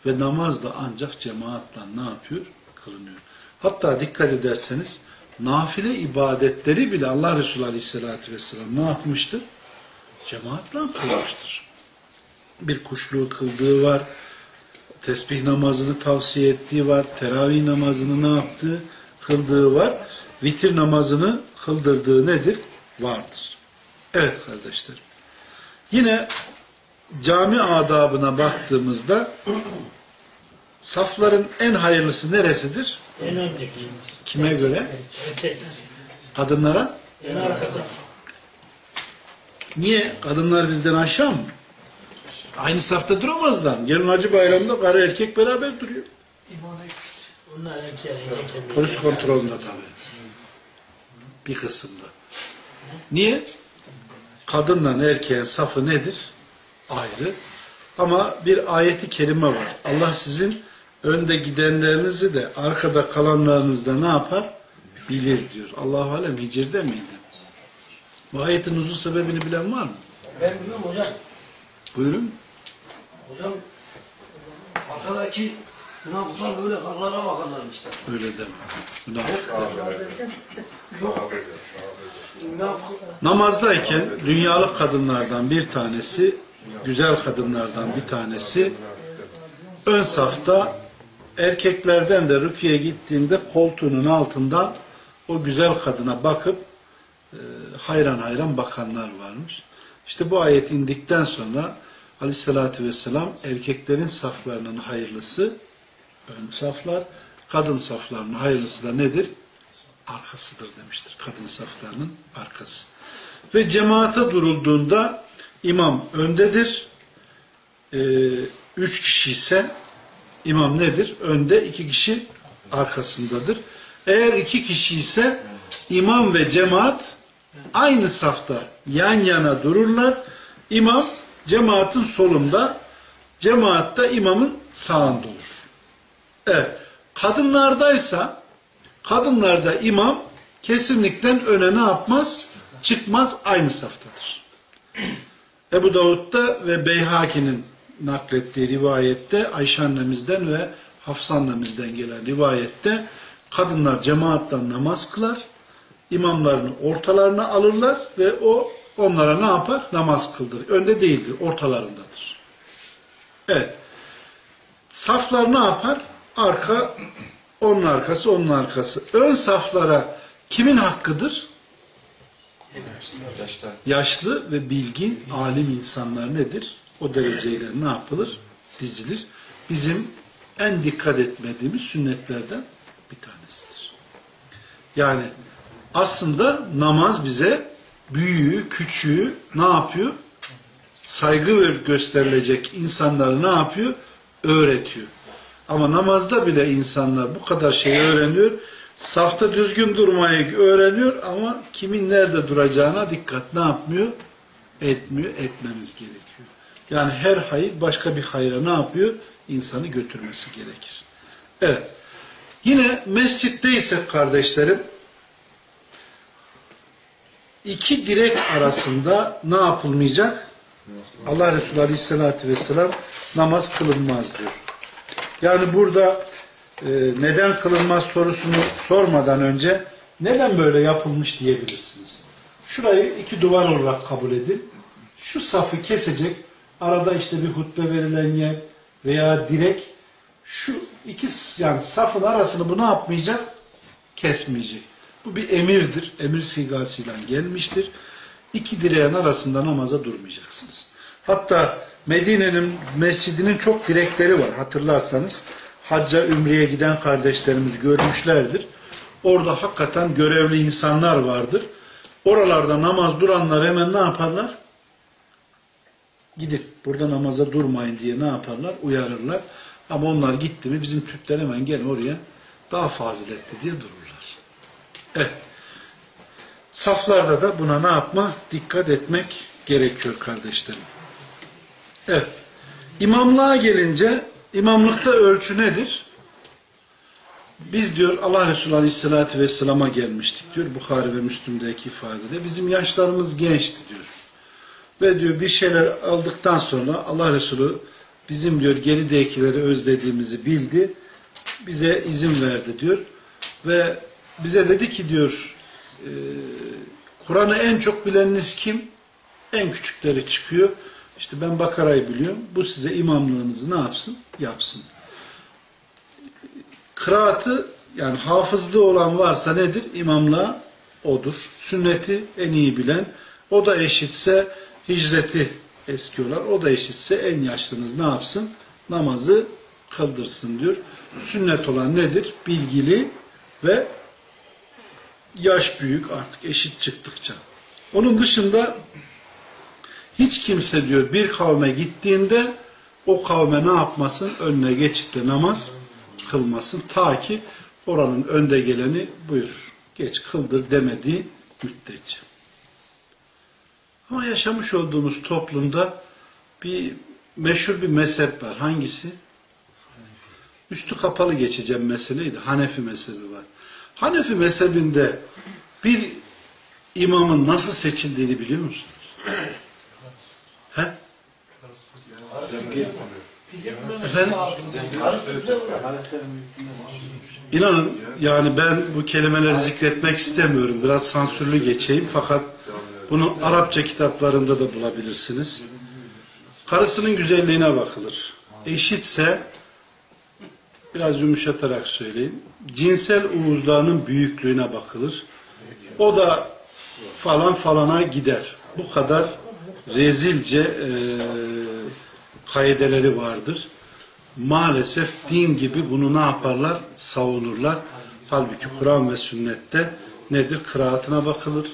ve namaz da ancak cemaatle ne yapıyor? Kılınıyor. Hatta dikkat ederseniz nafile ibadetleri bile Allah Resulü Aleyhisselatü Vesselam ne yapmıştır? Cemaatle kılmıştır. Bir kuşluğu kıldığı var, tesbih namazını tavsiye ettiği var, teravih namazını ne yaptığı, kıldığı var. Vitir namazını kıldırdığı nedir? Vardır. Evet kardeşlerim. Yine cami adabına baktığımızda safların en hayırlısı neresidir? En öndeki. Kime göre? Kadınlara. En arkada. Niye? Kadınlar bizden aşağı mı? Aynı safta duramazlar. Gelin Hacı Bayramı'nda karı erkek beraber duruyor. Polis kontrolünde tabii. Bir kısımda. Niye? Kadınla erkeğin safı nedir? Ayrı. Ama bir ayeti kerime var. Allah sizin önde gidenlerinizi de arkada kalanlarınızı da ne yapar? Bilir diyor. Allah-u Alem hicirde miydi? Bu ayetin uzun sebebini bilen var mı? Ben biliyorum hocam. Buyurun. Hocam arkadaki münafıklar böyle karlara bakarlar işte. Öyle deme. Günah. Namazdayken dünyalık kadınlardan bir tanesi, güzel kadınlardan bir tanesi ön safta erkeklerden de rüküye gittiğinde koltuğunun altından o güzel kadına bakıp e, hayran hayran bakanlar varmış. İşte bu ayet indikten sonra Aleyhisselatü Vesselam erkeklerin saflarının hayırlısı ön saflar, kadın saflarının hayırlısı da nedir? Arkasıdır demiştir. Kadın saflarının arkası. Ve cemaate durulduğunda imam öndedir. Ee, üç kişi ise imam nedir? Önde iki kişi arkasındadır. Eğer iki kişi ise imam ve cemaat aynı safta yan yana dururlar. İmam cemaatin solunda, cemaat da imamın sağında olur. Evet. Kadınlardaysa kadınlarda imam kesinlikle öne ne yapmaz? Çıkmaz aynı saftadır. Ebu Davud'da ve Beyhaki'nin naklettiği rivayette Ayşe annemizden ve Hafsa annemizden gelen rivayette kadınlar cemaattan namaz kılar, imamlarını ortalarına alırlar ve o onlara ne yapar? Namaz kıldırır. Önde değildir, ortalarındadır. Evet. Saflar ne yapar? Arka, onun arkası, onun arkası. Ön saflara kimin hakkıdır? Yaşlı ve bilgin, alim insanlar nedir? O dereceyle ne yapılır? Dizilir. Bizim en dikkat etmediğimiz sünnetlerden bir tanesidir. Yani aslında namaz bize büyüğü, küçüğü ne yapıyor? Saygı gösterilecek insanları ne yapıyor? Öğretiyor. Ama namazda bile insanlar bu kadar şeyi öğreniyor. Safta düzgün durmayı öğreniyor ama kimin nerede duracağına dikkat ne yapmıyor? Etmiyor, etmemiz gerekiyor. Yani her hayır başka bir hayra ne yapıyor? İnsanı götürmesi gerekir. Evet. Yine mescitte ise kardeşlerim iki direk arasında ne yapılmayacak? Allah Resulü Aleyhisselatü Vesselam namaz kılınmaz diyor. Yani burada e, neden kılınmaz sorusunu sormadan önce neden böyle yapılmış diyebilirsiniz. Şurayı iki duvar olarak kabul edin. Şu safı kesecek. Arada işte bir hutbe verilen yer veya direk şu iki yani safın arasını bu ne yapmayacak? Kesmeyecek. Bu bir emirdir. Emir sigasıyla gelmiştir. İki direğin arasında namaza durmayacaksınız. Hatta Medine'nin mescidinin çok direkleri var. Hatırlarsanız hacca, ümreye giden kardeşlerimiz görmüşlerdir. Orada hakikaten görevli insanlar vardır. Oralarda namaz duranlar hemen ne yaparlar? Gidip burada namaza durmayın diye ne yaparlar? Uyarırlar. Ama onlar gitti mi bizim Türkler hemen gene oraya daha faziletli diye dururlar. Evet. Saflarda da buna ne yapma? Dikkat etmek gerekiyor kardeşlerim. Evet. İmamlığa gelince imamlıkta ölçü nedir? Biz diyor Allah Resulü Aleyhisselatü Vesselam'a gelmiştik diyor Bukhari ve Müslüm'deki ifadede. Bizim yaşlarımız gençti diyor. Ve diyor bir şeyler aldıktan sonra Allah Resulü bizim diyor geridekileri özlediğimizi bildi. Bize izin verdi diyor. Ve bize dedi ki diyor e, Kur'an'ı en çok bileniniz kim? En küçükleri çıkıyor. İşte ben Bakara'yı biliyorum. Bu size imamlığınızı ne yapsın? Yapsın. Kıraatı yani hafızlığı olan varsa nedir? İmamla odur. Sünneti en iyi bilen. O da eşitse hicreti eski olan. O da eşitse en yaşlınız ne yapsın? Namazı kıldırsın diyor. Sünnet olan nedir? Bilgili ve yaş büyük artık eşit çıktıkça. Onun dışında hiç kimse diyor bir kavme gittiğinde o kavme ne yapmasın? Önüne geçip de namaz kılmasın. Ta ki oranın önde geleni buyur. Geç kıldır demediği müddetçe. Ama yaşamış olduğumuz toplumda bir meşhur bir mezhep var. Hangisi? Üstü kapalı geçeceğim meseleydi. Hanefi mezhebi var. Hanefi mezhebinde bir imamın nasıl seçildiğini biliyor musunuz? He? İnanın yani ben bu kelimeleri zikretmek istemiyorum. Biraz sansürlü geçeyim fakat bunu Arapça kitaplarında da bulabilirsiniz. Karısının güzelliğine bakılır. Eşitse biraz yumuşatarak söyleyeyim. Cinsel uğuzlarının büyüklüğüne bakılır. O da falan falana gider. Bu kadar rezilce e, kaideleri vardır. Maalesef din gibi bunu ne yaparlar? Savunurlar. Halbuki Kur'an ve sünnette nedir? Kıraatına bakılır,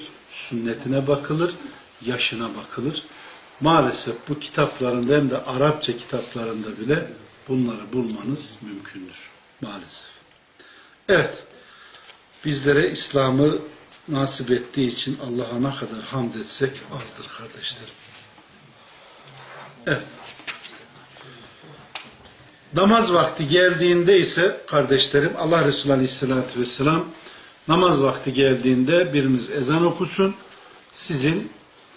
sünnetine bakılır, yaşına bakılır. Maalesef bu kitaplarında hem de Arapça kitaplarında bile bunları bulmanız mümkündür. Maalesef. Evet. Bizlere İslam'ı nasip ettiği için Allah'a ne kadar hamd etsek azdır kardeşlerim. Namaz vakti geldiğinde ise kardeşlerim Allah Resulü Aleyhisselatü Vesselam namaz vakti geldiğinde biriniz ezan okusun. Sizin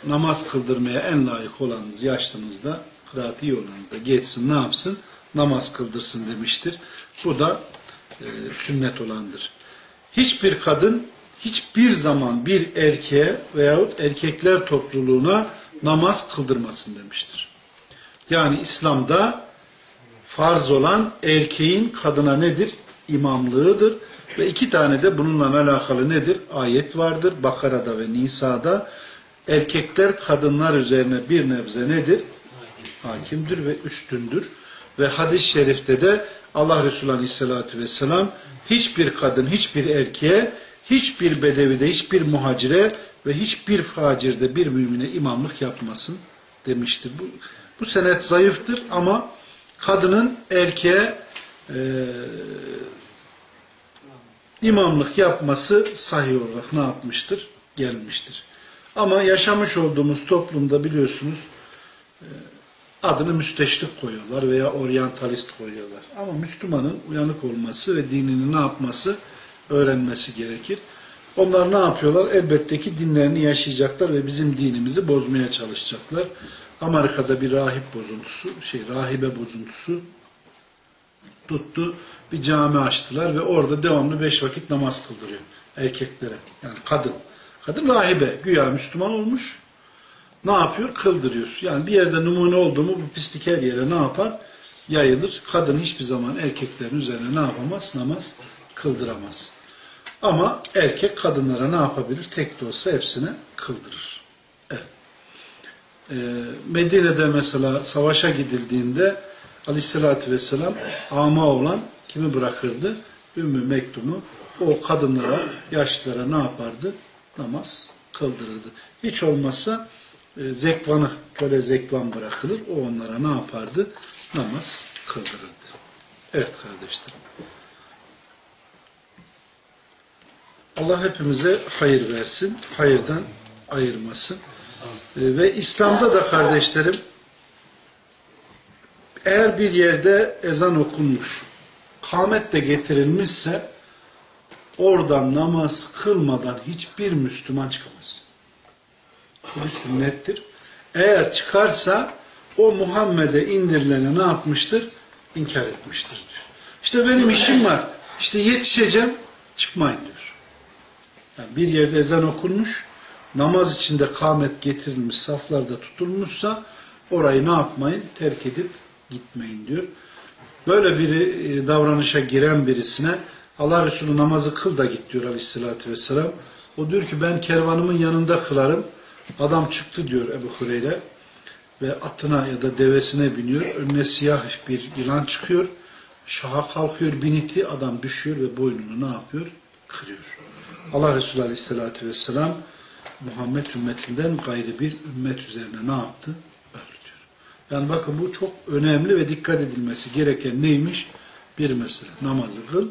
namaz kıldırmaya en layık olanınız yaşlınızda, kıraati olanınızda geçsin ne yapsın? Namaz kıldırsın demiştir. Bu da e, sünnet olandır. Hiçbir kadın hiçbir zaman bir erkeğe veyahut erkekler topluluğuna namaz kıldırmasın demiştir. Yani İslam'da farz olan erkeğin kadına nedir? İmamlığıdır. Ve iki tane de bununla alakalı nedir? Ayet vardır. Bakara'da ve Nisa'da erkekler kadınlar üzerine bir nebze nedir? Hakimdir ve üstündür. Ve hadis-i şerifte de Allah Resulü Aleyhisselatü Vesselam hiçbir kadın, hiçbir erkeğe, hiçbir bedevide, hiçbir muhacire ve hiçbir facirde bir mümine imamlık yapmasın demiştir. Bu, bu senet zayıftır ama kadının erkeğe e, imamlık yapması sahih olarak ne yapmıştır? Gelmiştir. Ama yaşamış olduğumuz toplumda biliyorsunuz e, adını müsteşrik koyuyorlar veya oryantalist koyuyorlar. Ama Müslümanın uyanık olması ve dinini ne yapması öğrenmesi gerekir. Onlar ne yapıyorlar? Elbette ki dinlerini yaşayacaklar ve bizim dinimizi bozmaya çalışacaklar. Amerika'da bir rahip bozuntusu, şey rahibe bozuntusu tuttu. Bir cami açtılar ve orada devamlı beş vakit namaz kıldırıyor erkeklere. Yani kadın. Kadın rahibe. Güya Müslüman olmuş. Ne yapıyor? Kıldırıyor. Yani bir yerde numune oldu mu bu pislik her yere ne yapar? Yayılır. Kadın hiçbir zaman erkeklerin üzerine ne yapamaz? Namaz kıldıramaz. Ama erkek kadınlara ne yapabilir? Tek de olsa hepsine kıldırır. Ee, Medine'de mesela savaşa gidildiğinde Aleyhisselatü Vesselam ama olan kimi bırakırdı? Ümmü Mektum'u o kadınlara, yaşlılara ne yapardı? Namaz kıldırırdı. Hiç olmazsa e, zekvanı, köle zekvan bırakılır. O onlara ne yapardı? Namaz kıldırırdı. Evet kardeşlerim. Allah hepimize hayır versin. Hayırdan ayırmasın. E, ve İslam'da da kardeşlerim eğer bir yerde ezan okunmuş, kâmet de getirilmişse oradan namaz kılmadan hiçbir Müslüman çıkamaz. Bu bir sünnettir. Eğer çıkarsa o Muhammed'e indirileni ne yapmıştır? İnkar etmiştir diyor. İşte benim işim var. İşte yetişeceğim. Çıkmayın diyor. Yani bir yerde ezan okunmuş, namaz içinde kâmet getirilmiş, saflarda tutulmuşsa orayı ne yapmayın? Terk edip gitmeyin diyor. Böyle bir davranışa giren birisine Allah Resulü namazı kıl da git diyor aleyhissalatü vesselam. O diyor ki ben kervanımın yanında kılarım. Adam çıktı diyor Ebu Hureyre ve atına ya da devesine biniyor. Önüne siyah bir yılan çıkıyor. Şaha kalkıyor biniti adam düşüyor ve boynunu ne yapıyor? Kırıyor. Allah Resulü Aleyhisselatü Vesselam Muhammed ümmetinden gayrı bir ümmet üzerine ne yaptı? Öldü diyor. Yani bakın bu çok önemli ve dikkat edilmesi gereken neymiş? Bir mesele. Namazı kıl.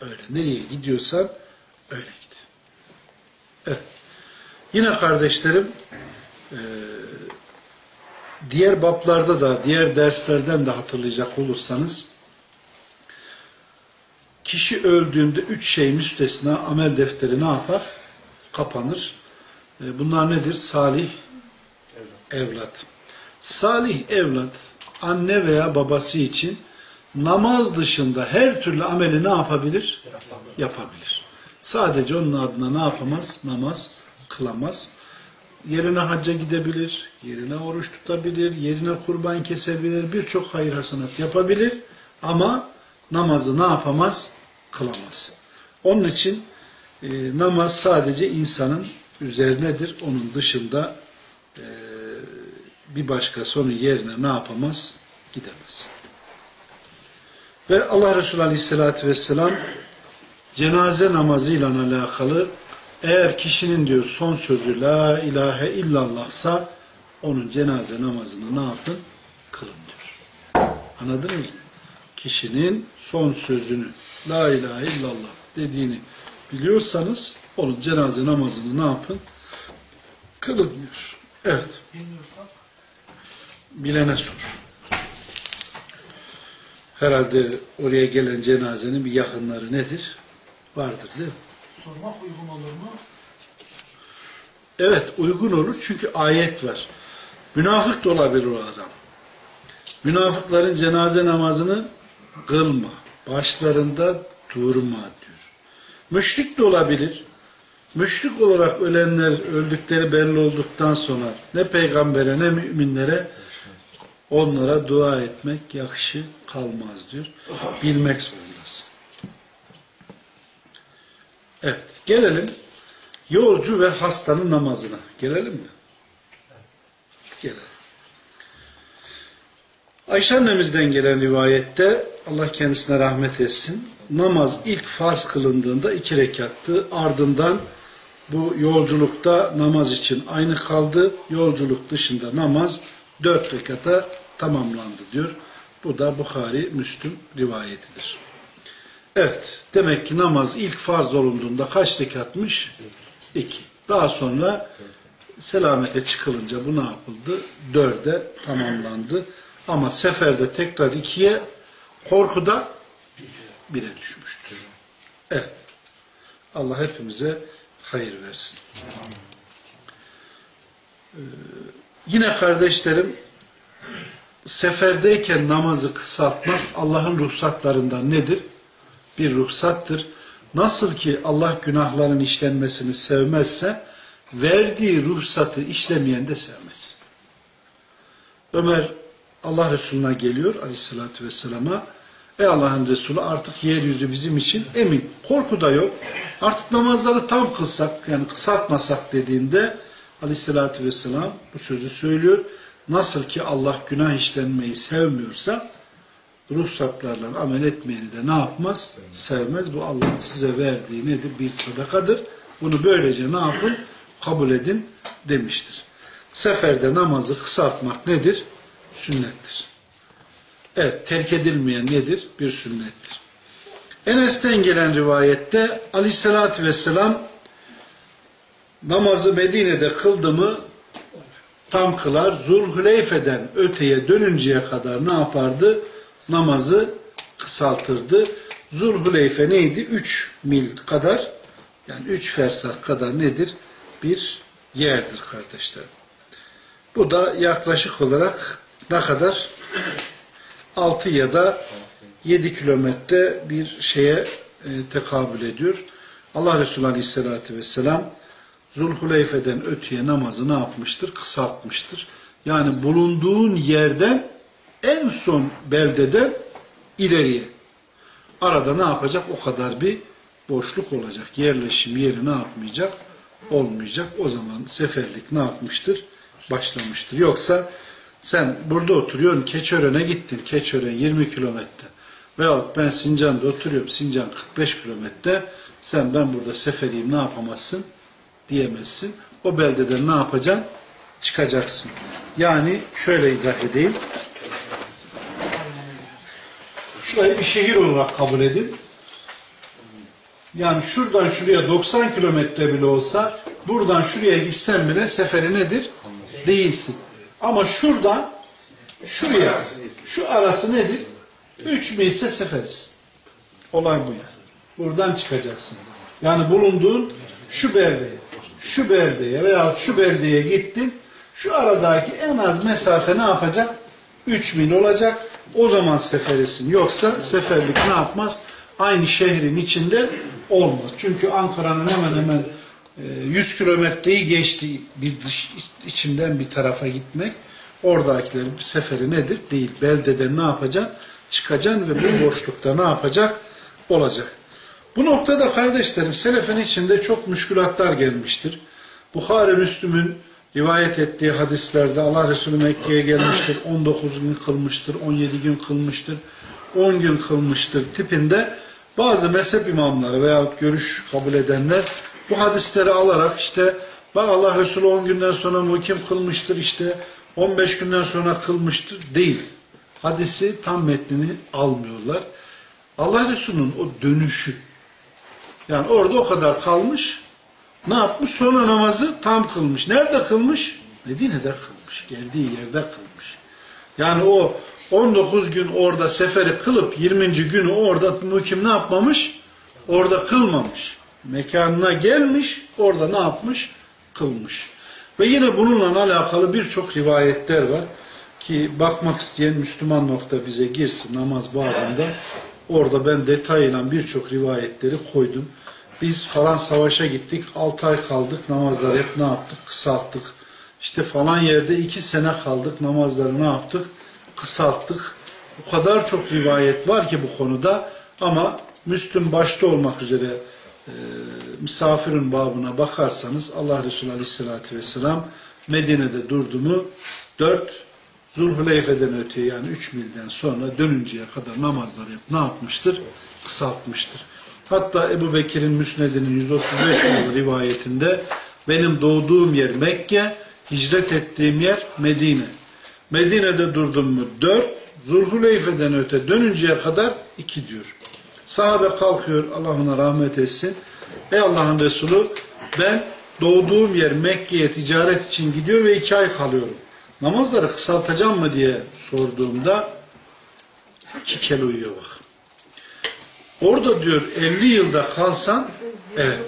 Öyle. Nereye gidiyorsan öyle git. Evet. Yine kardeşlerim diğer bablarda da, diğer derslerden de hatırlayacak olursanız kişi öldüğünde üç şey müstesna amel defteri ne yapar? Kapanır. E, Bunlar nedir? Salih evlat. Salih evlat anne veya babası için namaz dışında her türlü ameli ne yapabilir? Yapabilir. Sadece onun adına ne yapamaz? Namaz kılamaz yerine hacca gidebilir, yerine oruç tutabilir, yerine kurban kesebilir, birçok hayır hasenat yapabilir ama namazı ne yapamaz? Kılamaz. Onun için e, namaz sadece insanın üzerinedir. Onun dışında e, bir başkası onun yerine ne yapamaz? Gidemez. Ve Allah Resulü Aleyhisselatü Vesselam cenaze namazıyla alakalı eğer kişinin diyor son sözü la ilahe illallahsa onun cenaze namazını ne yapın? Kılın diyor. Anladınız mı? Kişinin son sözünü la ilahe illallah dediğini biliyorsanız onun cenaze namazını ne yapın? Kılın diyor. Evet. Bilene sor. Herhalde oraya gelen cenazenin bir yakınları nedir? Vardır değil mi? Sormak uygun olur mu? Evet uygun olur çünkü ayet var. Münafık da olabilir o adam. Münafıkların cenaze namazını kılma. Başlarında durma. Müşrik de olabilir. Müşrik olarak ölenler öldükleri belli olduktan sonra ne peygambere ne müminlere onlara dua etmek yakışı kalmaz diyor. Bilmek zorundasın. Evet. Gelelim yolcu ve hastanın namazına. Gelelim mi? Gelelim. Ayşe annemizden gelen rivayette Allah kendisine rahmet etsin. Namaz ilk farz kılındığında iki rekattı. Ardından bu yolculukta namaz için aynı kaldı. Yolculuk dışında namaz dört rekata tamamlandı diyor. Bu da Bukhari, Müslüm rivayetidir. Evet. Demek ki namaz ilk farz olunduğunda kaç rekatmış? İki. Daha sonra selamete çıkılınca bu ne yapıldı? Dörde tamamlandı. Ama seferde tekrar ikiye, korkuda bire düşmüştür. Evet. Allah hepimize hayır versin. Ee, yine kardeşlerim seferdeyken namazı kısaltmak Allah'ın ruhsatlarından nedir? Bir ruhsattır. Nasıl ki Allah günahların işlenmesini sevmezse verdiği ruhsatı işlemeyen de sevmez. Ömer Allah Resulü'ne geliyor aleyhissalatü vesselama Ey Allah'ın Resulü artık yeryüzü bizim için emin. Korku da yok. Artık namazları tam kılsak yani kısaltmasak dediğinde aleyhissalatü vesselam bu sözü söylüyor. Nasıl ki Allah günah işlenmeyi sevmiyorsa ruhsatlarla amel etmeyeni de ne yapmaz? Sevmez. Bu Allah'ın size verdiği nedir? Bir sadakadır. Bunu böylece ne yapın? Kabul edin demiştir. Seferde namazı kısaltmak nedir? Sünnettir. Evet, terk edilmeyen nedir? Bir sünnettir. Enes'ten gelen rivayette aleyhissalatü vesselam namazı Medine'de kıldı mı tam kılar. Zulhüleyfe'den öteye dönünceye kadar ne yapardı? Namazı kısaltırdı. Zulhüleyfe neydi? 3 mil kadar yani 3 fersah kadar nedir? Bir yerdir kardeşlerim. Bu da yaklaşık olarak ne kadar? 6 ya da 7 kilometre bir şeye e, tekabül ediyor. Allah Resulü Aleyhisselatü Vesselam Zulhuleyfe'den öteye namazı ne yapmıştır? Kısaltmıştır. Yani bulunduğun yerden en son beldeden ileriye. arada ne yapacak? O kadar bir boşluk olacak. Yerleşim yeri ne yapmayacak? Olmayacak. O zaman seferlik ne yapmıştır? Başlamıştır. Yoksa sen burada oturuyorsun, Keçören'e gittin. Keçören 20 kilometre. Veyahut ben Sincan'da oturuyorum. Sincan 45 kilometre. Sen ben burada seferiyim ne yapamazsın? Diyemezsin. O beldeden ne yapacaksın? Çıkacaksın. Yani şöyle izah edeyim. Şurayı bir şehir olarak kabul edin. Yani şuradan şuraya 90 kilometre bile olsa buradan şuraya gitsen bile seferi nedir? Değilsin. Ama şuradan şuraya şu arası nedir? 3 mil ise seferiz. Olay bu yani. Buradan çıkacaksın. Yani bulunduğun şu beldeye, şu beldeye veya şu beldeye gittin. Şu aradaki en az mesafe ne yapacak? 3 mil olacak. O zaman seferisin. Yoksa seferlik ne yapmaz? Aynı şehrin içinde olmaz. Çünkü Ankara'nın hemen hemen 100 kilometreyi geçtiği bir dış, içinden bir tarafa gitmek oradakilerin seferi nedir? Değil. Beldeden ne yapacaksın? Çıkacaksın ve bu boşlukta ne yapacak? Olacak. Bu noktada kardeşlerim selefin içinde çok müşkülatlar gelmiştir. Bukhari Müslüm'ün rivayet ettiği hadislerde Allah Resulü Mekke'ye gelmiştir. 19 gün kılmıştır, 17 gün kılmıştır, 10 gün kılmıştır tipinde bazı mezhep imamları veya görüş kabul edenler bu hadisleri alarak işte bak Allah Resulü 10 günden sonra muhkim kılmıştır işte 15 günden sonra kılmıştır değil. Hadisi tam metnini almıyorlar. Allah Resulü'nün o dönüşü yani orada o kadar kalmış ne yapmış? Sonra namazı tam kılmış. Nerede kılmış? Medine'de kılmış. Geldiği yerde kılmış. Yani o 19 gün orada seferi kılıp 20. günü orada mukim ne yapmamış? Orada kılmamış. Mekanına gelmiş, orada ne yapmış? Kılmış. Ve yine bununla alakalı birçok rivayetler var ki bakmak isteyen Müslüman nokta bize girsin namaz bağında. Orada ben detayla birçok rivayetleri koydum. Biz falan savaşa gittik, 6 ay kaldık, namazları hep ne yaptık? Kısalttık. İşte falan yerde 2 sene kaldık, namazları ne yaptık? Kısalttık. O kadar çok rivayet var ki bu konuda ama Müslüm başta olmak üzere e, misafirin babına bakarsanız Allah Resulü Aleyhisselatü Vesselam Medine'de durdu mu 4 Zulhuleyfe'den öteye yani 3 milden sonra dönünceye kadar namazları hep ne yapmıştır? Kısaltmıştır. Hatta Ebu Bekir'in Müsned'inin 135 numaralı rivayetinde benim doğduğum yer Mekke, hicret ettiğim yer Medine. Medine'de durdum mu 4, Zulhuleyfe'den öte dönünceye kadar 2 diyor. Sahabe kalkıyor, Allah ona rahmet etsin. Ey Allah'ın Resulü ben doğduğum yer Mekke'ye ticaret için gidiyor ve 2 ay kalıyorum. Namazları kısaltacağım mı diye sorduğumda iki kere uyuyor bak. Orada diyor 50 yılda kalsan evet.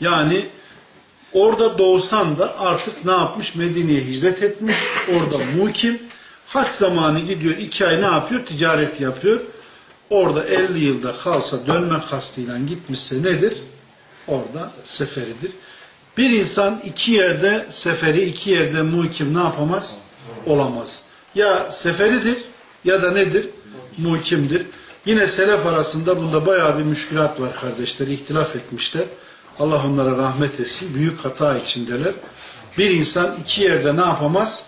Yani orada doğsan da artık ne yapmış? Medine'ye hicret etmiş. Orada mukim. Haç zamanı gidiyor. iki ay ne yapıyor? Ticaret yapıyor. Orada 50 yılda kalsa dönme kastıyla gitmişse nedir? Orada seferidir. Bir insan iki yerde seferi, iki yerde mukim ne yapamaz? Olamaz. Ya seferidir ya da nedir? Muhkimdir. Yine selef arasında bunda bayağı bir müşkülat var kardeşler. İhtilaf etmişler. Allah onlara rahmet etsin. Büyük hata içindeler. Bir insan iki yerde ne yapamaz?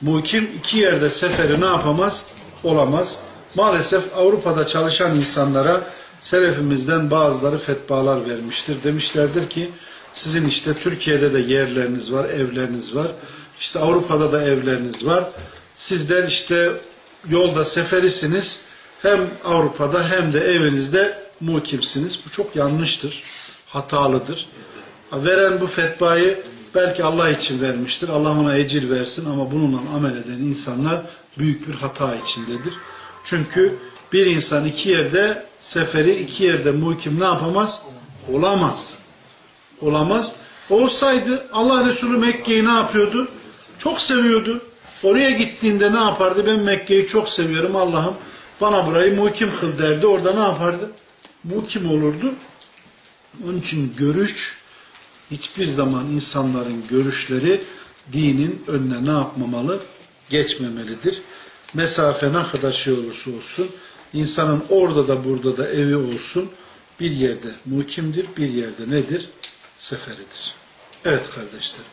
Muhkim iki yerde seferi ne yapamaz? Olamaz. Maalesef Avrupa'da çalışan insanlara selefimizden bazıları fetvalar vermiştir. Demişlerdir ki sizin işte Türkiye'de de yerleriniz var, evleriniz var. İşte Avrupa'da da evleriniz var. Sizler işte yolda seferisiniz. Hem Avrupa'da hem de evinizde muhkimsiniz. Bu çok yanlıştır. Hatalıdır. Veren bu fetvayı belki Allah için vermiştir. Allah ona ecir versin ama bununla amel eden insanlar büyük bir hata içindedir. Çünkü bir insan iki yerde seferi, iki yerde muhkim ne yapamaz? Olamaz. Olamaz. Olsaydı Allah Resulü Mekke'yi ne yapıyordu? Çok seviyordu. Oraya gittiğinde ne yapardı? Ben Mekke'yi çok seviyorum Allah'ım. Bana burayı muhkim kıl derdi. Orada ne yapardı? Muhkim olurdu. Onun için görüş hiçbir zaman insanların görüşleri dinin önüne ne yapmamalı? Geçmemelidir. Mesafe ne kadar şey olursa olsun, insanın orada da burada da evi olsun, bir yerde mukimdir, bir yerde nedir? Seferidir. Evet kardeşlerim.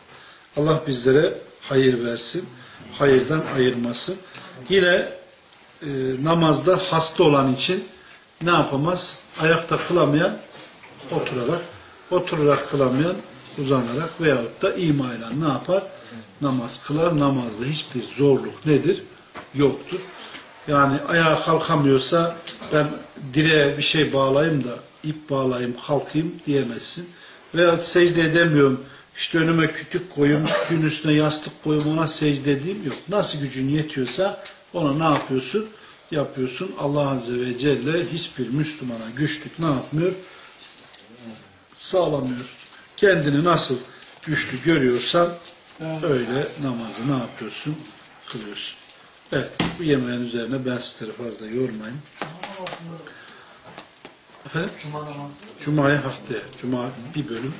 Allah bizlere hayır versin, hayırdan ayırmasın. Yine e, namazda hasta olan için ne yapamaz? Ayakta kılamayan oturarak, oturarak kılamayan uzanarak veyahut da imayla ne yapar? Namaz kılar. Namazda hiçbir zorluk nedir? Yoktur. Yani ayağa kalkamıyorsa ben direğe bir şey bağlayayım da ip bağlayayım, kalkayım diyemezsin. Veya secde edemiyorum. İşte önüme kütük koyayım, gün üstüne yastık koyayım ona secde edeyim. Yok. Nasıl gücün yetiyorsa ona ne yapıyorsun? Yapıyorsun. Allah Azze ve Celle hiçbir Müslümana güçlük ne yapmıyor? Sağlamıyor. Kendini nasıl güçlü görüyorsan öyle namazı ne yapıyorsun? Kılıyorsun. Evet. Bu yemeğin üzerine ben sizleri fazla yormayayım. Efendim? Cuma namazı. Cuma'ya haftaya. Cuma bir bölüm.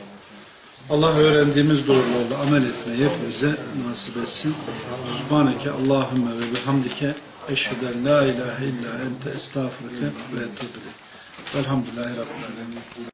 Allah öğrendiğimiz doğrularla amel etmeyi hepimize nasip etsin. Subhaneke Allahümme ve bihamdike eşheden la ilahe illa ente estağfurike ve etûbü ileyk. Velhamdülillahi Rabbil Alemin.